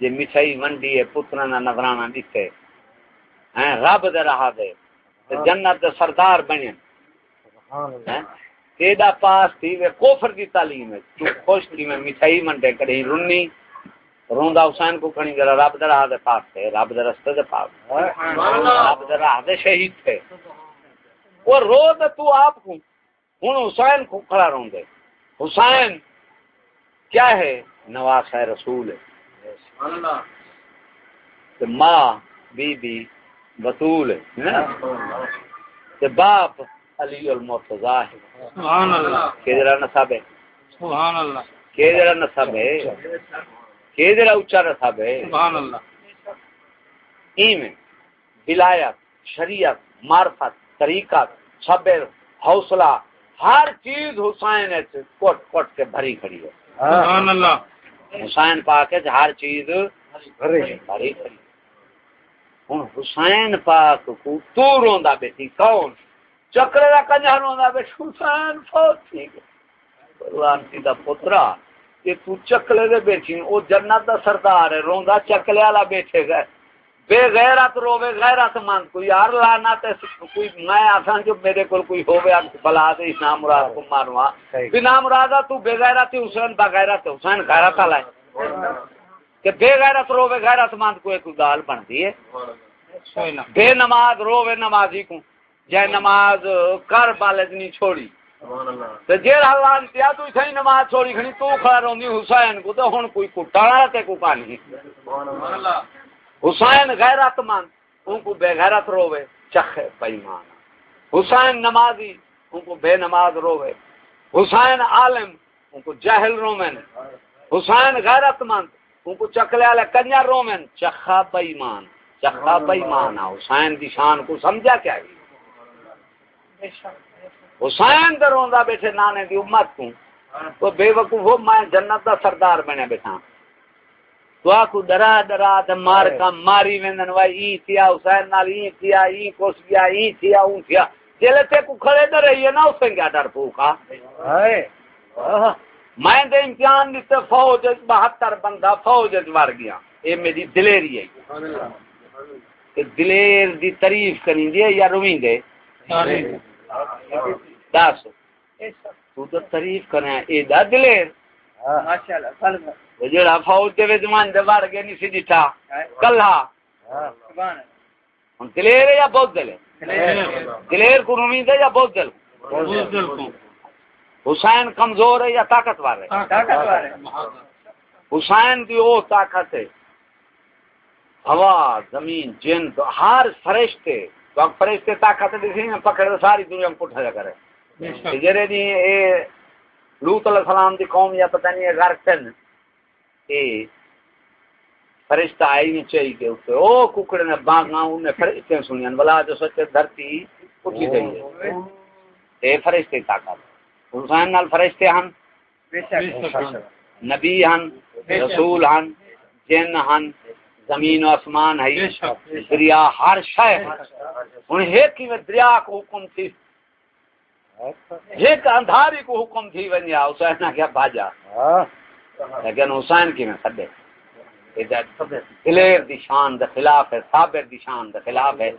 جی مٹھائی منڈی ہے پترا نہ نظرانہ دیتے ہیں، رب دے رہا دے۔ جنت دے سردار بنے تیدا پاس تھی وہ کوفر دی تعلیم ہے۔ تو خوش تھی میں مٹھائی منڈے کڑی رنی روندا حسین کو کھنی رب دے راہ دے پاس تھے رب دے پاس رب دے راہ دے شہید تھے۔ وہ رو دے تو آپ کو۔ ہن حسین کو کھڑا رون دے حسین کیا ہے؟ نواز ہے رسول ہے۔ کہ ماں بی بی بطول ہے۔ باپ علی المرتضی ہے۔ سبحان اللہ۔ جڑا نسب ہے؟ سبحان اللہ۔ جڑا نسب ہے؟ جڑا اونچا نسب ہے؟ سبحان اللہ۔ ایویں ولایت شریعت معرفت طریقت صبر حوصلہ ہر چیز حسین کوٹ کوٹ کے بھری کھڑی ہے۔ سبحان اللہ۔ حسین پاک ہے ہر چیز بھری۔ کھڑی ہوں حسین پاک کو تو روندا بیٹھی کون؟ چکرے کا کنجر ہوندا بے حسین فوت تھی لانتی دا پترا کہ تو چکلے دے بیٹھی او جنت دا سردار ہے روندا چکلے والا بیٹھے گئے۔ بے غیرت روے غیرت مند کوئی یار لانا تے کوئی میں آسان جو میرے کول کوئی ہوے بلا دے نام مراد کو ماروا بنا مراد تو بے غیرت حسین با غیرت حسین غیرت والا ہے۔ کہ بے غیرت روے غیرت مند کوئی کوئی گال بنتی ہے۔ بے نماز روے نمازی کو۔ جے نماز کر بالج نہیں چھوڑی۔ تے جے تو تھئی نماز چھوڑی کھنی تو کھڑا روندی حسین کو تے ہن کوئی کٹاڑا تے کو کانی حسین غیرت مند ان کو بے غیرت روے چخے بےمان حسین نمازی ان کو بے نماز روے حسین عالم ان کو جہل رومن حسین غیرت مند ان کو چکلے والے کنیا رومن چخا بےمان چخا بےمان حسین دی شان کو سمجھا کیا ہے؟ حسین در روندا بیٹھے نانے دی امت کو تو بے وقوف میں جنت دا سردار بنے بیٹھا۔ تو آکو درا درا تے مار کا ماری ویندن وائی ای تھیا حسین نال ای تھیا ای کوس گیا ای تھیا اون تھیا جلے تے کو کھڑے تے رہی ہے نا اس کیا ڈر پوکا میں دے امتحان دیتے فوج بہتر بندہ فوج مر گیا۔ اے میری دلیری ہے۔ کہ دلیر دی تعریف کریں دے یا رویں دے۔ دس۔ تو تو تعریف کریں۔ اے دا دلیر ماشاءاللہ جڑا فوج دے وچ مان دے وڑ گئے نہیں سی ڈٹھا سبحان ہن دلیر یا بہت دل دلیر۔ کو امید ہے یا بہت دل؟ حسین کمزور ہے یا طاقتور ہے؟ طاقتور ہے۔ حسین کی وہ طاقت ہے۔ ہوا زمین جن ہر فرشتے۔ تو فرشتے طاقت دیکھی پکڑ ساری دنیا میں پٹھا جا کرے۔ جڑے دی اے لوط علیہ السلام دی قوم یا پتہ نہیں غرق تن فرشتہ آئی نہیں چاہیے کہ اسے او ککڑے نے بانگا انہیں فرشتے سنین بلا جو سچے دھرتی اٹھی گئی ہے۔ اے فرشتے طاقت۔ حسین نال فرشتے ہن۔ نبی ہن رسول ہن جن ہن۔ زمین و آسمان ہے دریا ہر شے ہن ایک ہی دریا کو حکم تھی۔ ایک اندھاری کو حکم تھی ونیا حسین کیا بھاجا۔ لیکن حسین کی میں سدے۔ دلیر دی شان دے خلاف ہے صابر دی شان دے خلاف ہے۔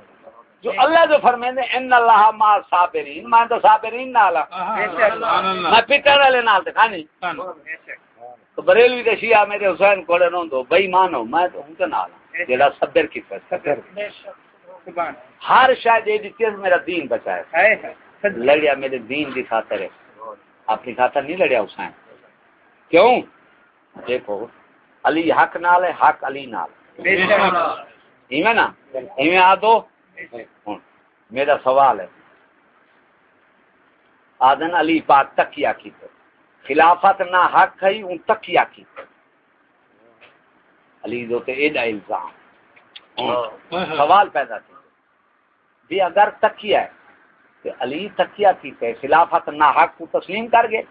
جو اللہ جو فرمیندے ان اللہ ما صابرین۔ میں تو صابرین نالا میں پٹر والے نال تے کھانی تو بریلوی دے شیعہ میرے حسین کوڑے نوں دو بے ایمان ہو میں تو ہوں تے نالا جڑا صبر کی صبر ہر شاید یہ دتی میرا دین بچائے لڑیا میرے دین دی خاطر ہے۔ اپنی خاطر نہیں لڑیا حسین۔ کیوں؟ دیکھو علی حق نال ہے حق علی نال۔ ایویں نا؟ ایویں آ دو۔ میرا سوال ہے۔ آدن علی پاک تکیا کی تو خلافت نہ حق ہے ان تکیا کی علی دو تے ایڈا الزام۔ سوال پیدا تھی بھی اگر تکیا ہے کہ علی تکیا کی تے خلافت نہ حق کو تسلیم کر گئے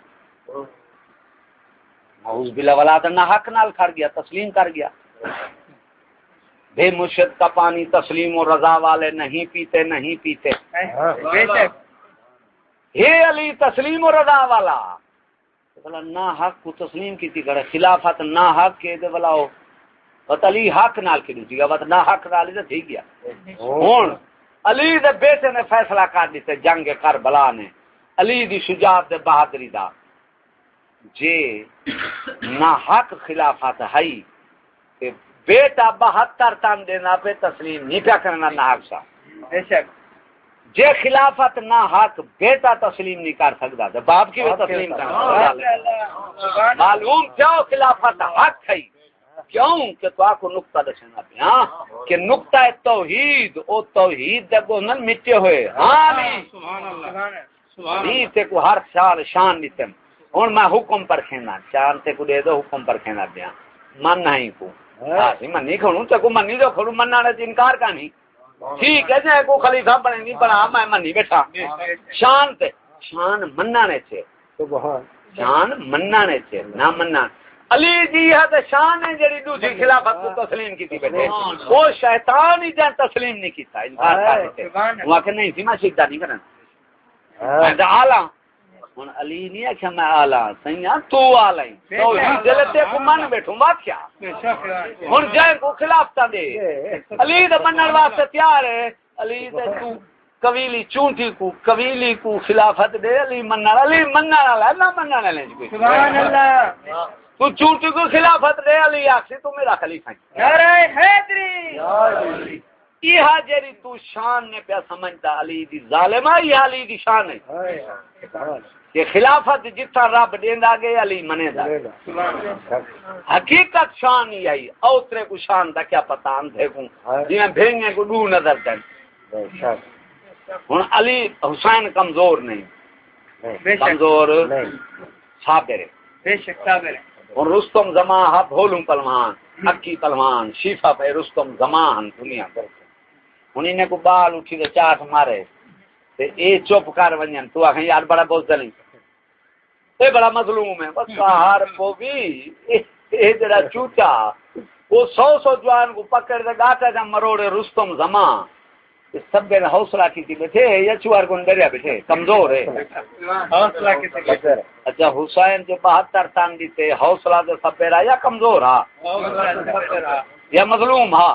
نعوذ باللہ ولا نہ حق نال کھڑ گیا تسلیم کر گیا۔ بے مرشد کا پانی تسلیم و رضا والے نہیں پیتے نہیں پیتے۔ ہے علی تسلیم و رضا والا۔ بلا نہ حق کو تسلیم کی تھی کرے خلافت نہ حق کے دے بلا ہو بت علی حق نال کی دوتی گا بت نہ حق نال تے ٹھیک گیا۔ ہن علی دے بیٹے نے فیصلہ کر دیتے جنگ کربلا نے۔ علی دی شجاعت دے بہادری دا۔ جے نہ حق خلافت ہے کہ بیٹا بہتر تن دینا پہ تسلیم نہیں پیا کرنا نہ حق سا بے شک۔ جے خلافت نہ حق بیٹا تسلیم نہیں کر سکتا۔ تو باپ کی بھی تسلیم کرنا معلوم کیوں خلافت حق ہے؟ کیوں؟ کہ تو کو نقطہ دسنا پیا کہ نقطہ توحید او توحید دے کو نن مٹے ہوئے۔ ہاں نہیں نہیں تے کو ہر سال شان دیتم ہن میں حکم پر کھینا شان تے کو دے دو حکم پر کھینا پیا۔ من نہیں کو۔ ہاں۔ من نہیں کھڑوں تے کو من نہیں دو کھڑوں من نہ انکار کا نہیں ٹھیک ہے جی، جے کو خلیفہ بنے نہیں، بنا، میں منی بیٹھا۔ شان تے۔ شان مننا نے چھے شان مننا نے چھے نہ مننا۔ علی جی ہے تے شان ہے جڑی دوسری خلافت کو تسلیم کیتی بیٹھے۔ وہ شیطان ہی جان تسلیم نہیں کیتا، انکار کر دیتے۔ وہ کہ نہیں تھی میں سیدھا نہیں کرنا۔ میں اعلی ہن علی نہیں ہے میں آلہ سہی ہاں تو تو ہی دل تے کو من بیٹھوں بات کیا ہن جائے کو خلاف تا دے علی دے منن واسطے تیار ہے علی تو چونٹی کو قبیلی کو خلافت دے علی منن علی منن والا نہ منن والے کوئی سبحان اللہ تو چونٹی کو خلافت دے علی آخسی تو میرا خلیفہ ہے نعرہ حیدری یہ جری تو شان نے پیا سمجھتا علی دی ظالمہ یہ علی دی شان ہے کہ خلافت جتنا رب دیندا گے علی منے دا حقیقت شان ہی آئی۔ اوترے کو شان دا کیا پتہ اندھے کو۔ جیاں بھینگے کو دو نظر دیں ہن علی حسین کمزور نہیں۔ کمزور صابر بے شک صابر اور رستم زمان ہا بھولوں پلوان اکی پلوان شیفا پہ رستم زمان دنیا۔ پر ہن انہیں کو بال اٹھی تے چاٹ مارے۔ تے اے چپ کر ونجن۔ تو آکھیں یار بڑا بوزدل نہیں اے بڑا مظلوم ہے۔ بس ہار بھی اے جڑا چوٹا وہ سو سو جوان کو پکڑ دے گاٹا جا مروڑے رستم زمان سب نے حوصلہ کی تھی بیٹھے۔ یا چوار کو ڈریا بیٹھے۔ کمزور ہے۔ حوصلہ کسی کا اچھا حسین جو بہتر تان دیتے حوصلہ تو سب پیرا یا کمزور ہا یا مظلوم ہا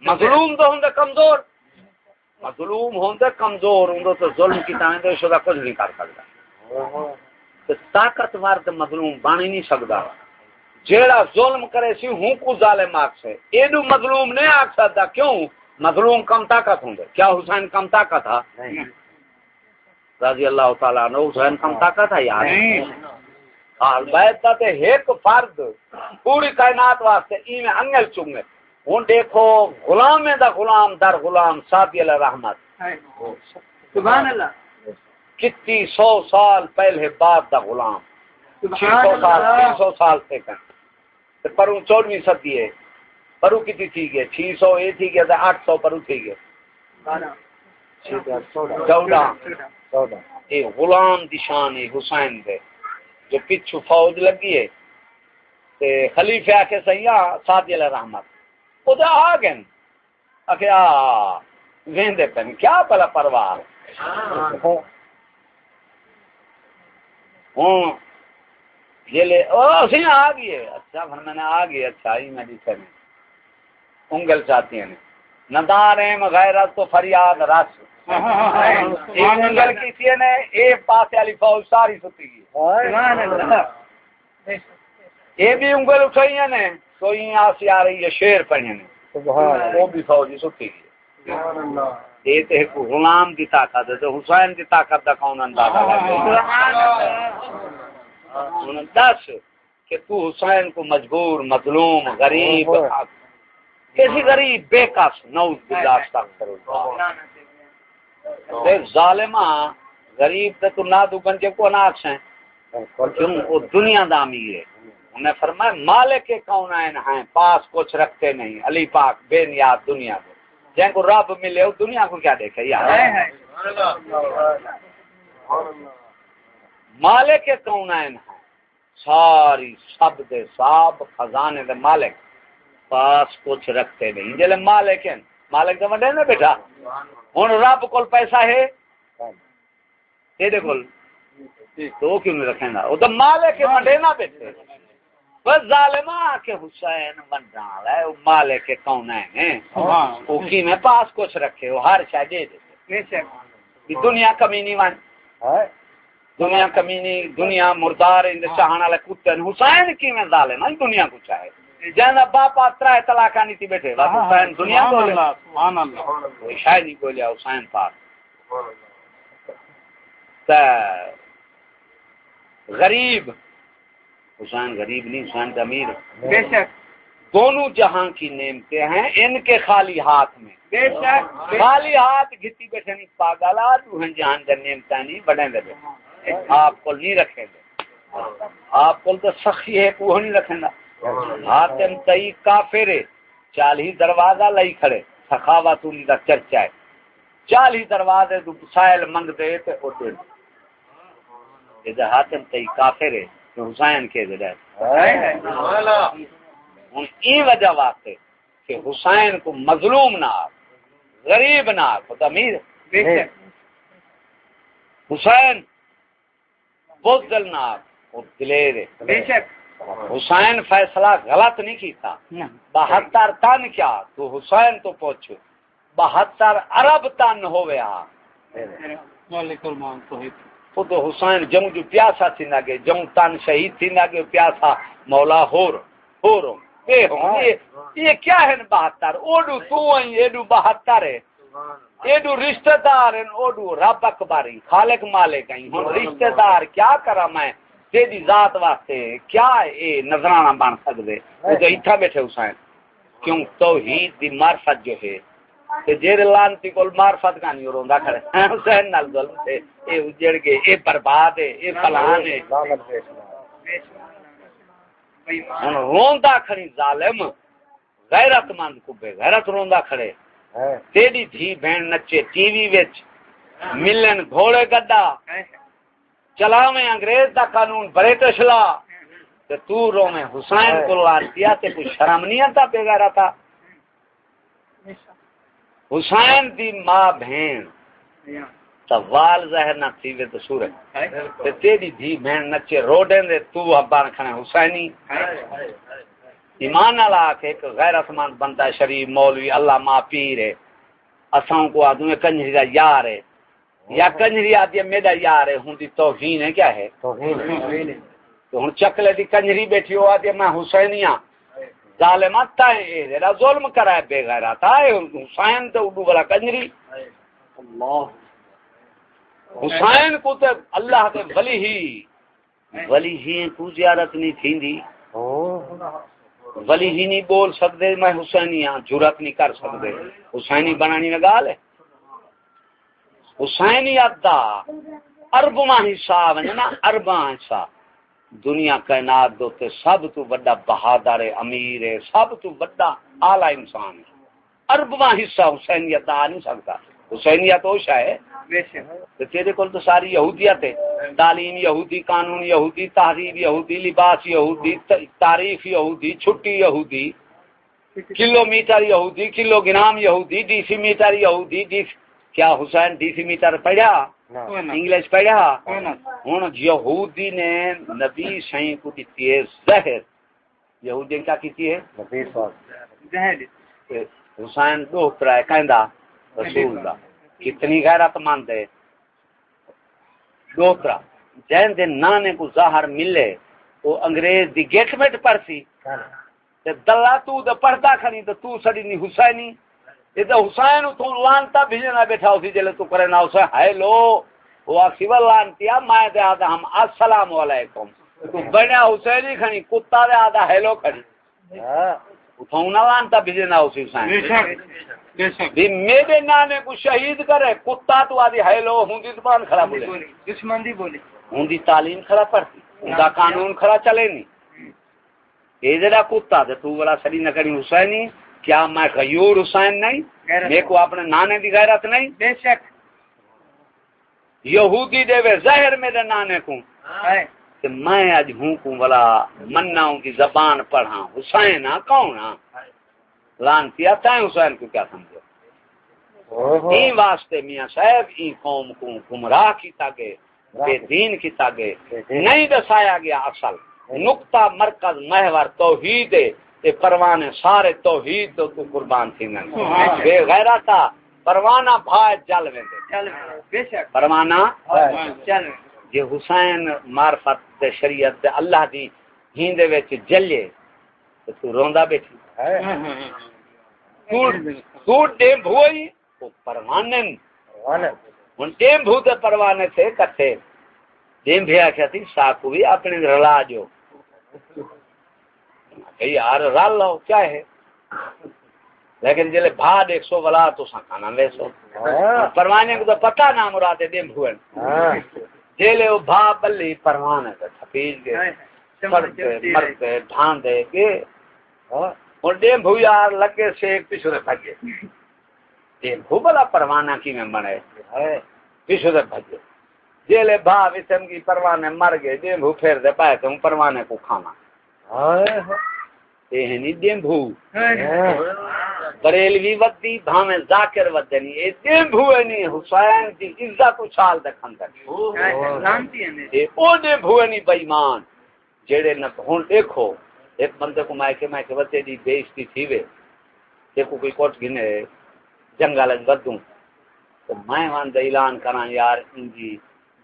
مظلوم تو ہوں کمزور۔ مظلوم ہوں کمزور۔ ہوں تو ظلم کی تائیں تو شدہ کچھ نہیں کر سکتا۔ طاقتور تو مظلوم بانی نہیں سکتا جیڑا ظلم کرے سی ہوں کو ظالم آگ سے ایڈو مظلوم نہیں آگ سکتا کیوں؟ مظلوم کم طاقت ہوں گے کیا حسین کم طاقت تھا رضی اللہ تعالیٰ عنہ حسین کم طاقت ہے یار؟ البتہ تے ایک فرد پوری کائنات واسطے ای میں انگل چنگے۔ ہن دیکھو غلام دا غلام در غلام سادی علیہ رحمت۔ سبحان اللہ۔ کتنی سو سال پہلے بعد دا غلام۔ چھ سو سال تین سو سال سے کن پروں چودویں صدی ہے۔ پرو کتنی تھی گئے چھ سو یہ تھی گیا آٹھ سو پرو تھی گئے چودہ۔ یہ غلام دشان ہے حسین دے۔ جو پچھو فوج لگی ہے۔ تے خلیفہ آ کے سیاح سادی علیہ رحمت۔ خدا آ گئے۔ آ ویندے پن کیا پلا پرواہ۔ ہوں۔ یہ لے او اسی آ گئے اچھا پھر میں نے آ گئے اچھا ہی میں انگل چاہتی ہیں غیرت تو فریاد رس۔ انگل تھی نے؟ اے پاس علی فوج ساری ستی گئی۔ سبحان اللہ۔ بھی انگل اٹھائی نے۔ تو یہ آسی آ رہی ہے شیر پڑھنے نے۔ وہ بھی فوجی ستی گئی۔ یہ تو ایک غلام کی طاقت ہے تو حسین کی طاقت کا کون اندازہ لگے؟ دس کہ تو حسین کو مجبور مظلوم غریب کسی غریب بے کس نوز باللہ استغفر دیکھ ظالمہ غریب تے تو نہ دکن کے کو نہ آکسیں کیوں؟ وہ دنیا دامی ہے۔ انہیں فرمایا مالک کے کون آئین ہیں پاس کچھ رکھتے نہیں۔ علی پاک بے نیاد دنیا کو جن کو رب ملے وہ دنیا کو کیا دیکھے؟ یار مالک کون آئین ہیں ساری سب دے ساب خزانے دے مالک۔ پاس کچھ رکھتے نہیں۔ جلے مالک ہیں، مالک تو وڈے نا بیٹا ہوں رب کول پیسہ ہے؟ یہ کول تو کیوں نہیں رکھیں گا؟ وہ تو مالے کے منڈے نہ بیٹھے۔ ظالما کے حسین بننا ہے وہ مالے کے کون ہیں وہ کی میں پاس کچھ رکھے وہ ہر شاید دے دیتے۔ دنیا کمی نہیں ون دنیا کمینی دنیا مردار چاہن والے کتے حسین کی میں ظالم ہے؟ دنیا کو چاہے باپ ترا طلاق نہیں تھی بیٹھے۔ بس حسین دنیا کو سبحان اللہ۔ کوئی شاید نہیں بولیا حسین پاک۔ غریب حسین غریب نہیں حسین کا امیر۔ بے شک دونوں جہاں کی نعمتیں ہیں ان کے خالی ہاتھ میں۔ بے شک خالی ہاتھ گھتی بیٹھے نہیں پاگلا تو ہیں جہان کا نعمتیں نہیں بڑھیں دے آپ کو نہیں رکھیں گے آپ کو تو سخی ہے وہ نہیں رکھیں گا حاتم تئی کافر چالی دروازہ لئی کھڑے۔ سخاوت ان کا چرچا ہے۔ چالی دروازے تو سائل منگ دے تے او دے یہ حاتم تئی کافر ہے تو حسین کے دے ہوں یہ وجہ واسطے کہ حسین کو مظلوم نہ غریب نہ خود امیر بے شک۔ حسین بزدل نہ اور دلیر بے شک۔ حسین فیصلہ غلط نہیں کیتا۔ بہتر تن کیا تو حسین تو پوچھ۔ بہتر ارب تن ہو گیا وہ تو حسین جم جو پیاسا تھی نہ گے جم تن شہید تھی نہ گے پیاسا مولا ہور ہور بے ہوں یہ یہ کیا ہے بہتر؟ اوڈو تو ہیں، ایڈو بہتر ہے۔ ایڈو رشتہ دار ہیں، اوڈو رب اکباری خالق مالک ہیں۔ ہن رشتہ دار کیا کرا میں؟ تیری ذات واسطے کیا اے نظرانہ بن سکدے؟ وہ تو ایتھا بیٹھے حسین، کیوں توحید دی معرفت جو ہے تے جیر لانتی کول معرفت کا نہیں روندا کھڑے حسین نال ظلم تے اے اجڑ گئے اے برباد ہے اے فلان ہے ہن روندا کھڑی ظالم غیرت مند کو بے غیرت روندا کھڑے تیری دھی بہن نچے ٹی وی وچ ملن گھوڑے گڈا چلاویں انگریز دا قانون برٹش لا تے تو رو میں حسین کو لارتیا تے کوئی شرم نہیں آتا بے غیرت تھا حسین دی ماں بہن۔ سوال ظاہر نہ تھی وے تو سورج۔ تے تیری دھی بہن نچے روڈیں دے تو ابا کھنے حسینی۔ ایمان والا کہ ایک غیرت مند بندہ شریف مولوی اللہ ماں پیر ہے۔ اساں کو آدمی کنجری دا یار ہے۔ یا کنجری آدھی میرا یار ہے۔ ہوں دی توہین ہے کیا ہے؟ تو ہن چکلے دی کنجری بیٹھی ہو آدھی میں حسینی ہاں۔ ظالمات تا ہے ذرا ظلم کرا ہے بے غیرت ہے حسین تو اڈو والا کنجری۔ اللہ۔ حسین کو تے اللہ تے ولی ہی۔ ولی ہی کو زیارت نہیں تھیندی ولی ہی نہیں بول سکدے میں حسینی ہاں جرات نہیں کر سکدے۔ حسینی بنانی نگال ہے۔ حسینی ادا اربواں حصہ ونجنا ارباں حصہ۔ دنیا کائنات دوتے سب تو بڑا بہادر امیر ہے سب تو بڑا اعلی انسان ہے۔ اربواں حصہ حسینیت آ نہیں سکتا حسینیت وہ ہے؟ تو تیرے کول تو ساری یہودیت ہے۔ تعلیم یہودی قانون یہودی تہذیب یہودی لباس یہودی تاریخ یہودی چھٹی یہودی کلو میٹر یہودی کلو گرام یہودی ڈی سی میٹر یہودی ڈی کیا حسین ڈی سی میٹر پڑھا انگلش پڑھا ہوں یہودی نے نبی سائیں کو دیتی ہے زہر. یہودی کیا کیتی ہے؟ حسین دو ہے کہندا رسول دا. کتنی غیرت مند ہے. دوسرا جین دن نانے کو ظاہر ملے وہ انگریز دی گیٹ میٹ پر سی. تے دلہ تو دا پڑھتا کھنی تو تو سڑی نہیں حسینی یہ حسین تو لانتا بھیجنا بیٹھا اسی جلے تو کرے نا اسے ہیلو وہ آخیوہ لانتیا میں دے آدھا ہم السلام علیکم تو بڑیا حسینی کھنی کتا دے آدھا ہیلو کھنی اتھاؤں نہ لانتا بھیجنا اسی حسین بھی میرے نانے کو شہید کرے کتا تو آدھی ہیلو ہوں دی زبان کھڑا بولے دشمن دی بولے ہوں دی تعلیم کھڑا پڑتی ہوں دا قانون کھڑا چلے نہیں اے جڑا کتا تے تو بڑا سری نہ کری حسینی کیا میں غیور حسین نہیں؟ میرے کو اپنے نانے دی غیرت نہیں؟ بے شک۔ یہودی دے وے زہر میرے نانے کو۔ کہ میں اج ہوں کو بلا مناؤں کی زبان پڑھا حسین ہاں کون ہاں لانتی آتا ہے حسین کو کیا سمجھو این واسطے میاں صاحب این قوم کو گمراہ کی تاکہ بے دین کی تاگے نہیں دسایا گیا اصل۔ نقطہ مرکز محور توحید یہ پروانے سارے توحید تو تو قربان تھی بے غیرہ تھا پروانہ بھائی جل ویندے چل بے شک۔ پروانہ؟ چل جے حسین معرفت دے شریعت دے اللہ دی ہین دے وچ جلے تے تو روندا بیٹھی۔ تو تو ٹیم ہوئی۔ او پروانے ہن ٹیم بھو تے پروانے سے کٹھے۔ ٹیم بھی آکھیا سی ساکو بھی اپنے رلا جو۔ یار رل لو کیا ہے؟ لیکن جلے بھاد ایک سو والا تو سا کھانا لے سو پروانے کو تو پتہ نہ مراد بھوئن وہ بھا بلی پروانے تے تھپیج گئے مرتے مرتے ڈھاندے کے۔ اور بھو یار لگے سے ایک دے بھجے بھو بلا پروانہ کی میں بنے پیچھو دے بھجے جیلے بھا وسم کی پروانے مر گئے ڈیم بھو پھر دے پائے تو پروانے کو کھانا۔ یہ نہیں بھو بریلوی ودی ذاکر ودنی اے بھو نہیں حسین دی عزت اچھال دے لانتی ہے اے او بھو ہے نہیں بے ایمان جیڑے نہ ہن دیکھو ایک بندے کو میں کہ میں کہ وتے دی تھی وے۔ دیکھو کوئی کوٹ گنے جنگل وچ ودوں تو میں وان دے اعلان کراں یار ان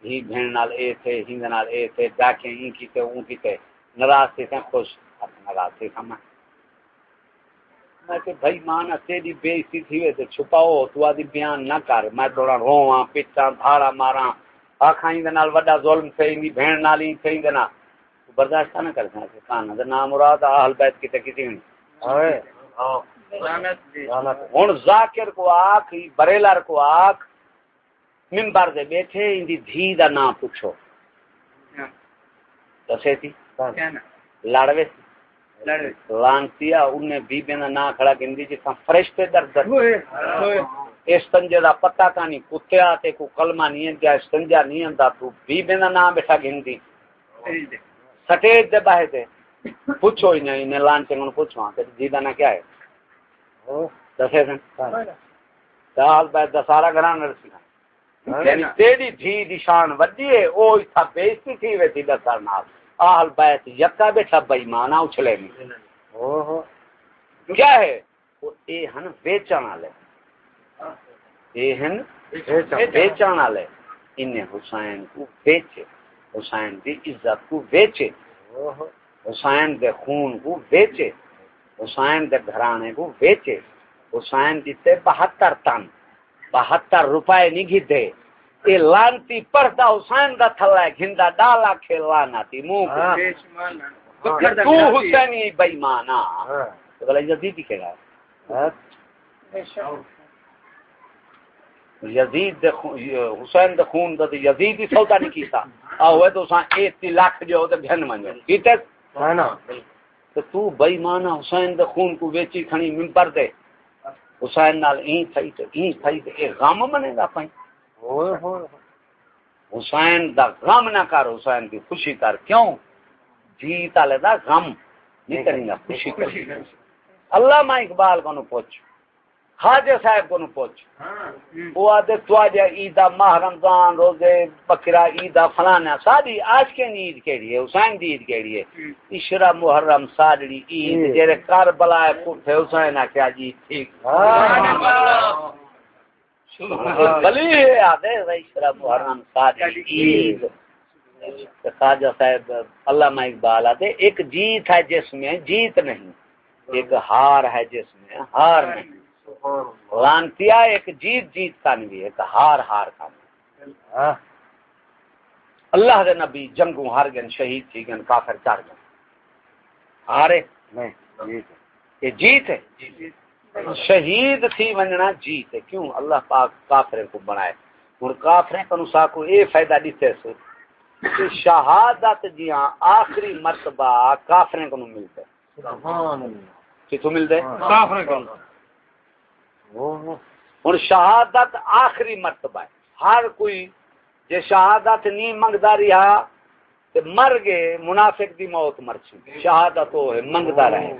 بہن نال اے تھے ہند نال اے تھے ڈاکے این کیتے اون کیتے ناراض تھے تے خوش۔ تھے ہم میں کہ بھائی مان تیری بےزتی تھی وے تے چھپاؤ تو آدی بیان نہ کر۔ میں تھوڑا رواں پٹاں دھاڑا ماراں۔ آکھاں دے نال وڈا ظلم تھے ان دی بہن نال ہی تھے دے برداشت نہ کر سکتے کان دے نام مراد اہل بیت کیتے کسی نہیں ہن ذاکر کو آکھ بریلر کو آکھ۔ منبر دے بیٹھے ان دی دھی دا نام پوچھو۔ ہاں، دسے تھی لڑوے لڑے لانتیا انہیں بی بی دا نام کھڑا کندی جس فرشتے در در استنجے دا پتہ کانی کتیا تے کو کلمہ نہیں ہے استنجا نہیں ہندا تو بی بی دا نام بیٹھا گندی دے سٹیج دے باہر تے پوچھو ہی نہیں نے لان چنگن پوچھو تے جی دا نا کیا ہے؟ دسے سن۔ سال بعد دسارا گھران رسی یعنی تیری دھی دی شان وڈی ہے او تھی وے تھی دسار نال۔ آہل بیت یکا بیٹھا بے ایمانا اچھلے نہیں۔ کیا ہے؟ وہ اے ہن بیچن والے۔ اے ہن بیچن والے۔ انہیں حسین کو بیچے حسین دی عزت کو بیچے حسین دے خون کو بیچے حسین دے گھرانے کو بیچے حسین دیتے بہتر تن۔ بہتر روپے نہیں گھدے اے لانتی پردہ حسین دا تھلا ہے گھندا ڈالا کھیلانا تی منہ شمار تو تو حسینی بے ایمانا تو بلا یزید بے شک یزید دے حسین دے خون دا تے یزید ہی سودا نہیں کیتا۔ آ ہوئے تو سان ایک تی لاکھ جو تے بھن منجو کیتے؟ تو تو بے ایمانا حسین دے خون کو ویچی کھنی منبر دے۔ حسین نال این تھئی تے این تھئی تے اے غم منے گا پئی حسین دا غم نہ کر حسین کی خوشی کر۔ کیوں؟ جیت والے دا غم۔ نہیں کریں گا خوشی کر اللہ ما اقبال کو پوچھ خواجہ صاحب کو نو پوچھ۔ ہاں۔ وہ آدھے تو آجا عیدہ ماہ رمضان روزے بکرا عیدہ فلانا ساری آج کے عید کیڑی ہے حسین دی عید کیڑی ہے۔ اشرا محرم ساڑی عید جیرے کربلا پٹھے حسین آکھیا جی ٹھیک۔ خواجہ صاحب، علامہ اقبال آتے ایک جیت ہے جس میں، جیت نہیں، ایک ہار ہے جس میں، ہار نہیں۔ لانتیا ایک جیت جیت کا نہیں ایک ہار ہار کا نہیں اللہ دے نبی جنگوں ہار گن شہید تھی گن کافر چار گن ہارے؟ یہ جیت ہے۔ شہید تھی ونجنا جیت ہے کیوں؟ اللہ پاک کافرے کو بنائے۔ ہن کافرے کو نسا کو اے فائدہ دیتے سو۔ کہ شہادت جیاں آخری مرتبہ کافرے کو ملتے کتوں ملتے کافر کو ہوں شہادت آخری مرتبہ ہے۔ ہر کوئی جے شہادت نہیں منگتا رہا تے مر گئے منافق دی موت مرچی۔ شہادت وہ ہے منگتا رہے۔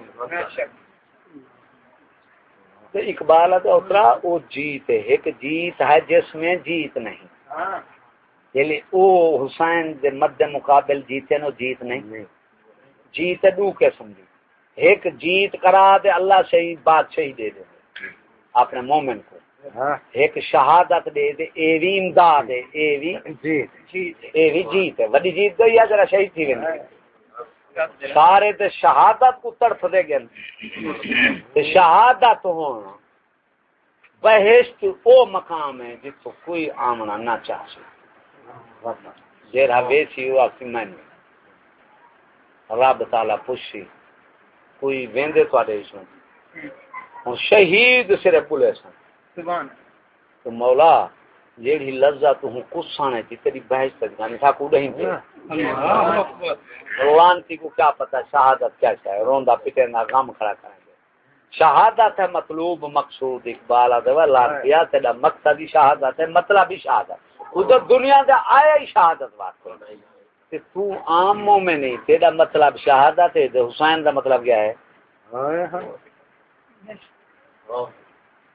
تے اقبال اترا وہ جیت ایک جیت ہے جس میں جیت نہیں۔ ہاں۔ جلے او حسین دے مد مقابل جیتے نو جیت نہیں۔ جیت دو قسم دی ایک جیت کرا دے اللہ شہید بادشاہی دے دے۔ اپنے مومن کو۔ ایک شہادت دے دے اے وی امداد ہے اے وی جیت۔ اے وی جیت ہے۔ وڈی جیت تو یا ذرا شہید تھی ویندے سارے تے شہادت کو تڑف دے گئے۔ تے شہادت ہونا بہشت او مقام ہے جس کو کوئی آمنا نہ چاہ سکے۔ جیرا ویسی ہوا کہ میں نے رب تعالی پوچھی کوئی ویندے تواڈے سن ہن شہید سرے پلے سن سبحان تو مولا جیڑی لذت ہوں کسانے کی تیری بحث تک جانی تھا کو نہیں پہ اللہ اکبر روانتی کو کیا پتا شہادت کیا ہے؟ روندا پیٹے نہ غم کھڑا کریں گے شہادت ہے مطلوب مقصود اقبال ادوا لانتیا تیرا مقصد ہی شہادت ہے مطلب ہی شہادت۔ ادھر دنیا دے آیا ہی شہادت واسطے تے تو عام مومن نہیں تیرا مطلب شہادت ہے تے حسین دا مطلب کیا ہے؟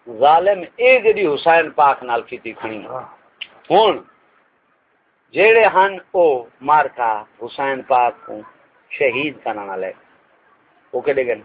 ظالم اے جڑی حسین پاک نال کیتی کھنی ہن جیڑے ہن او مارکا حسین پاک کو شہید کرن والے او کڈے گئے؟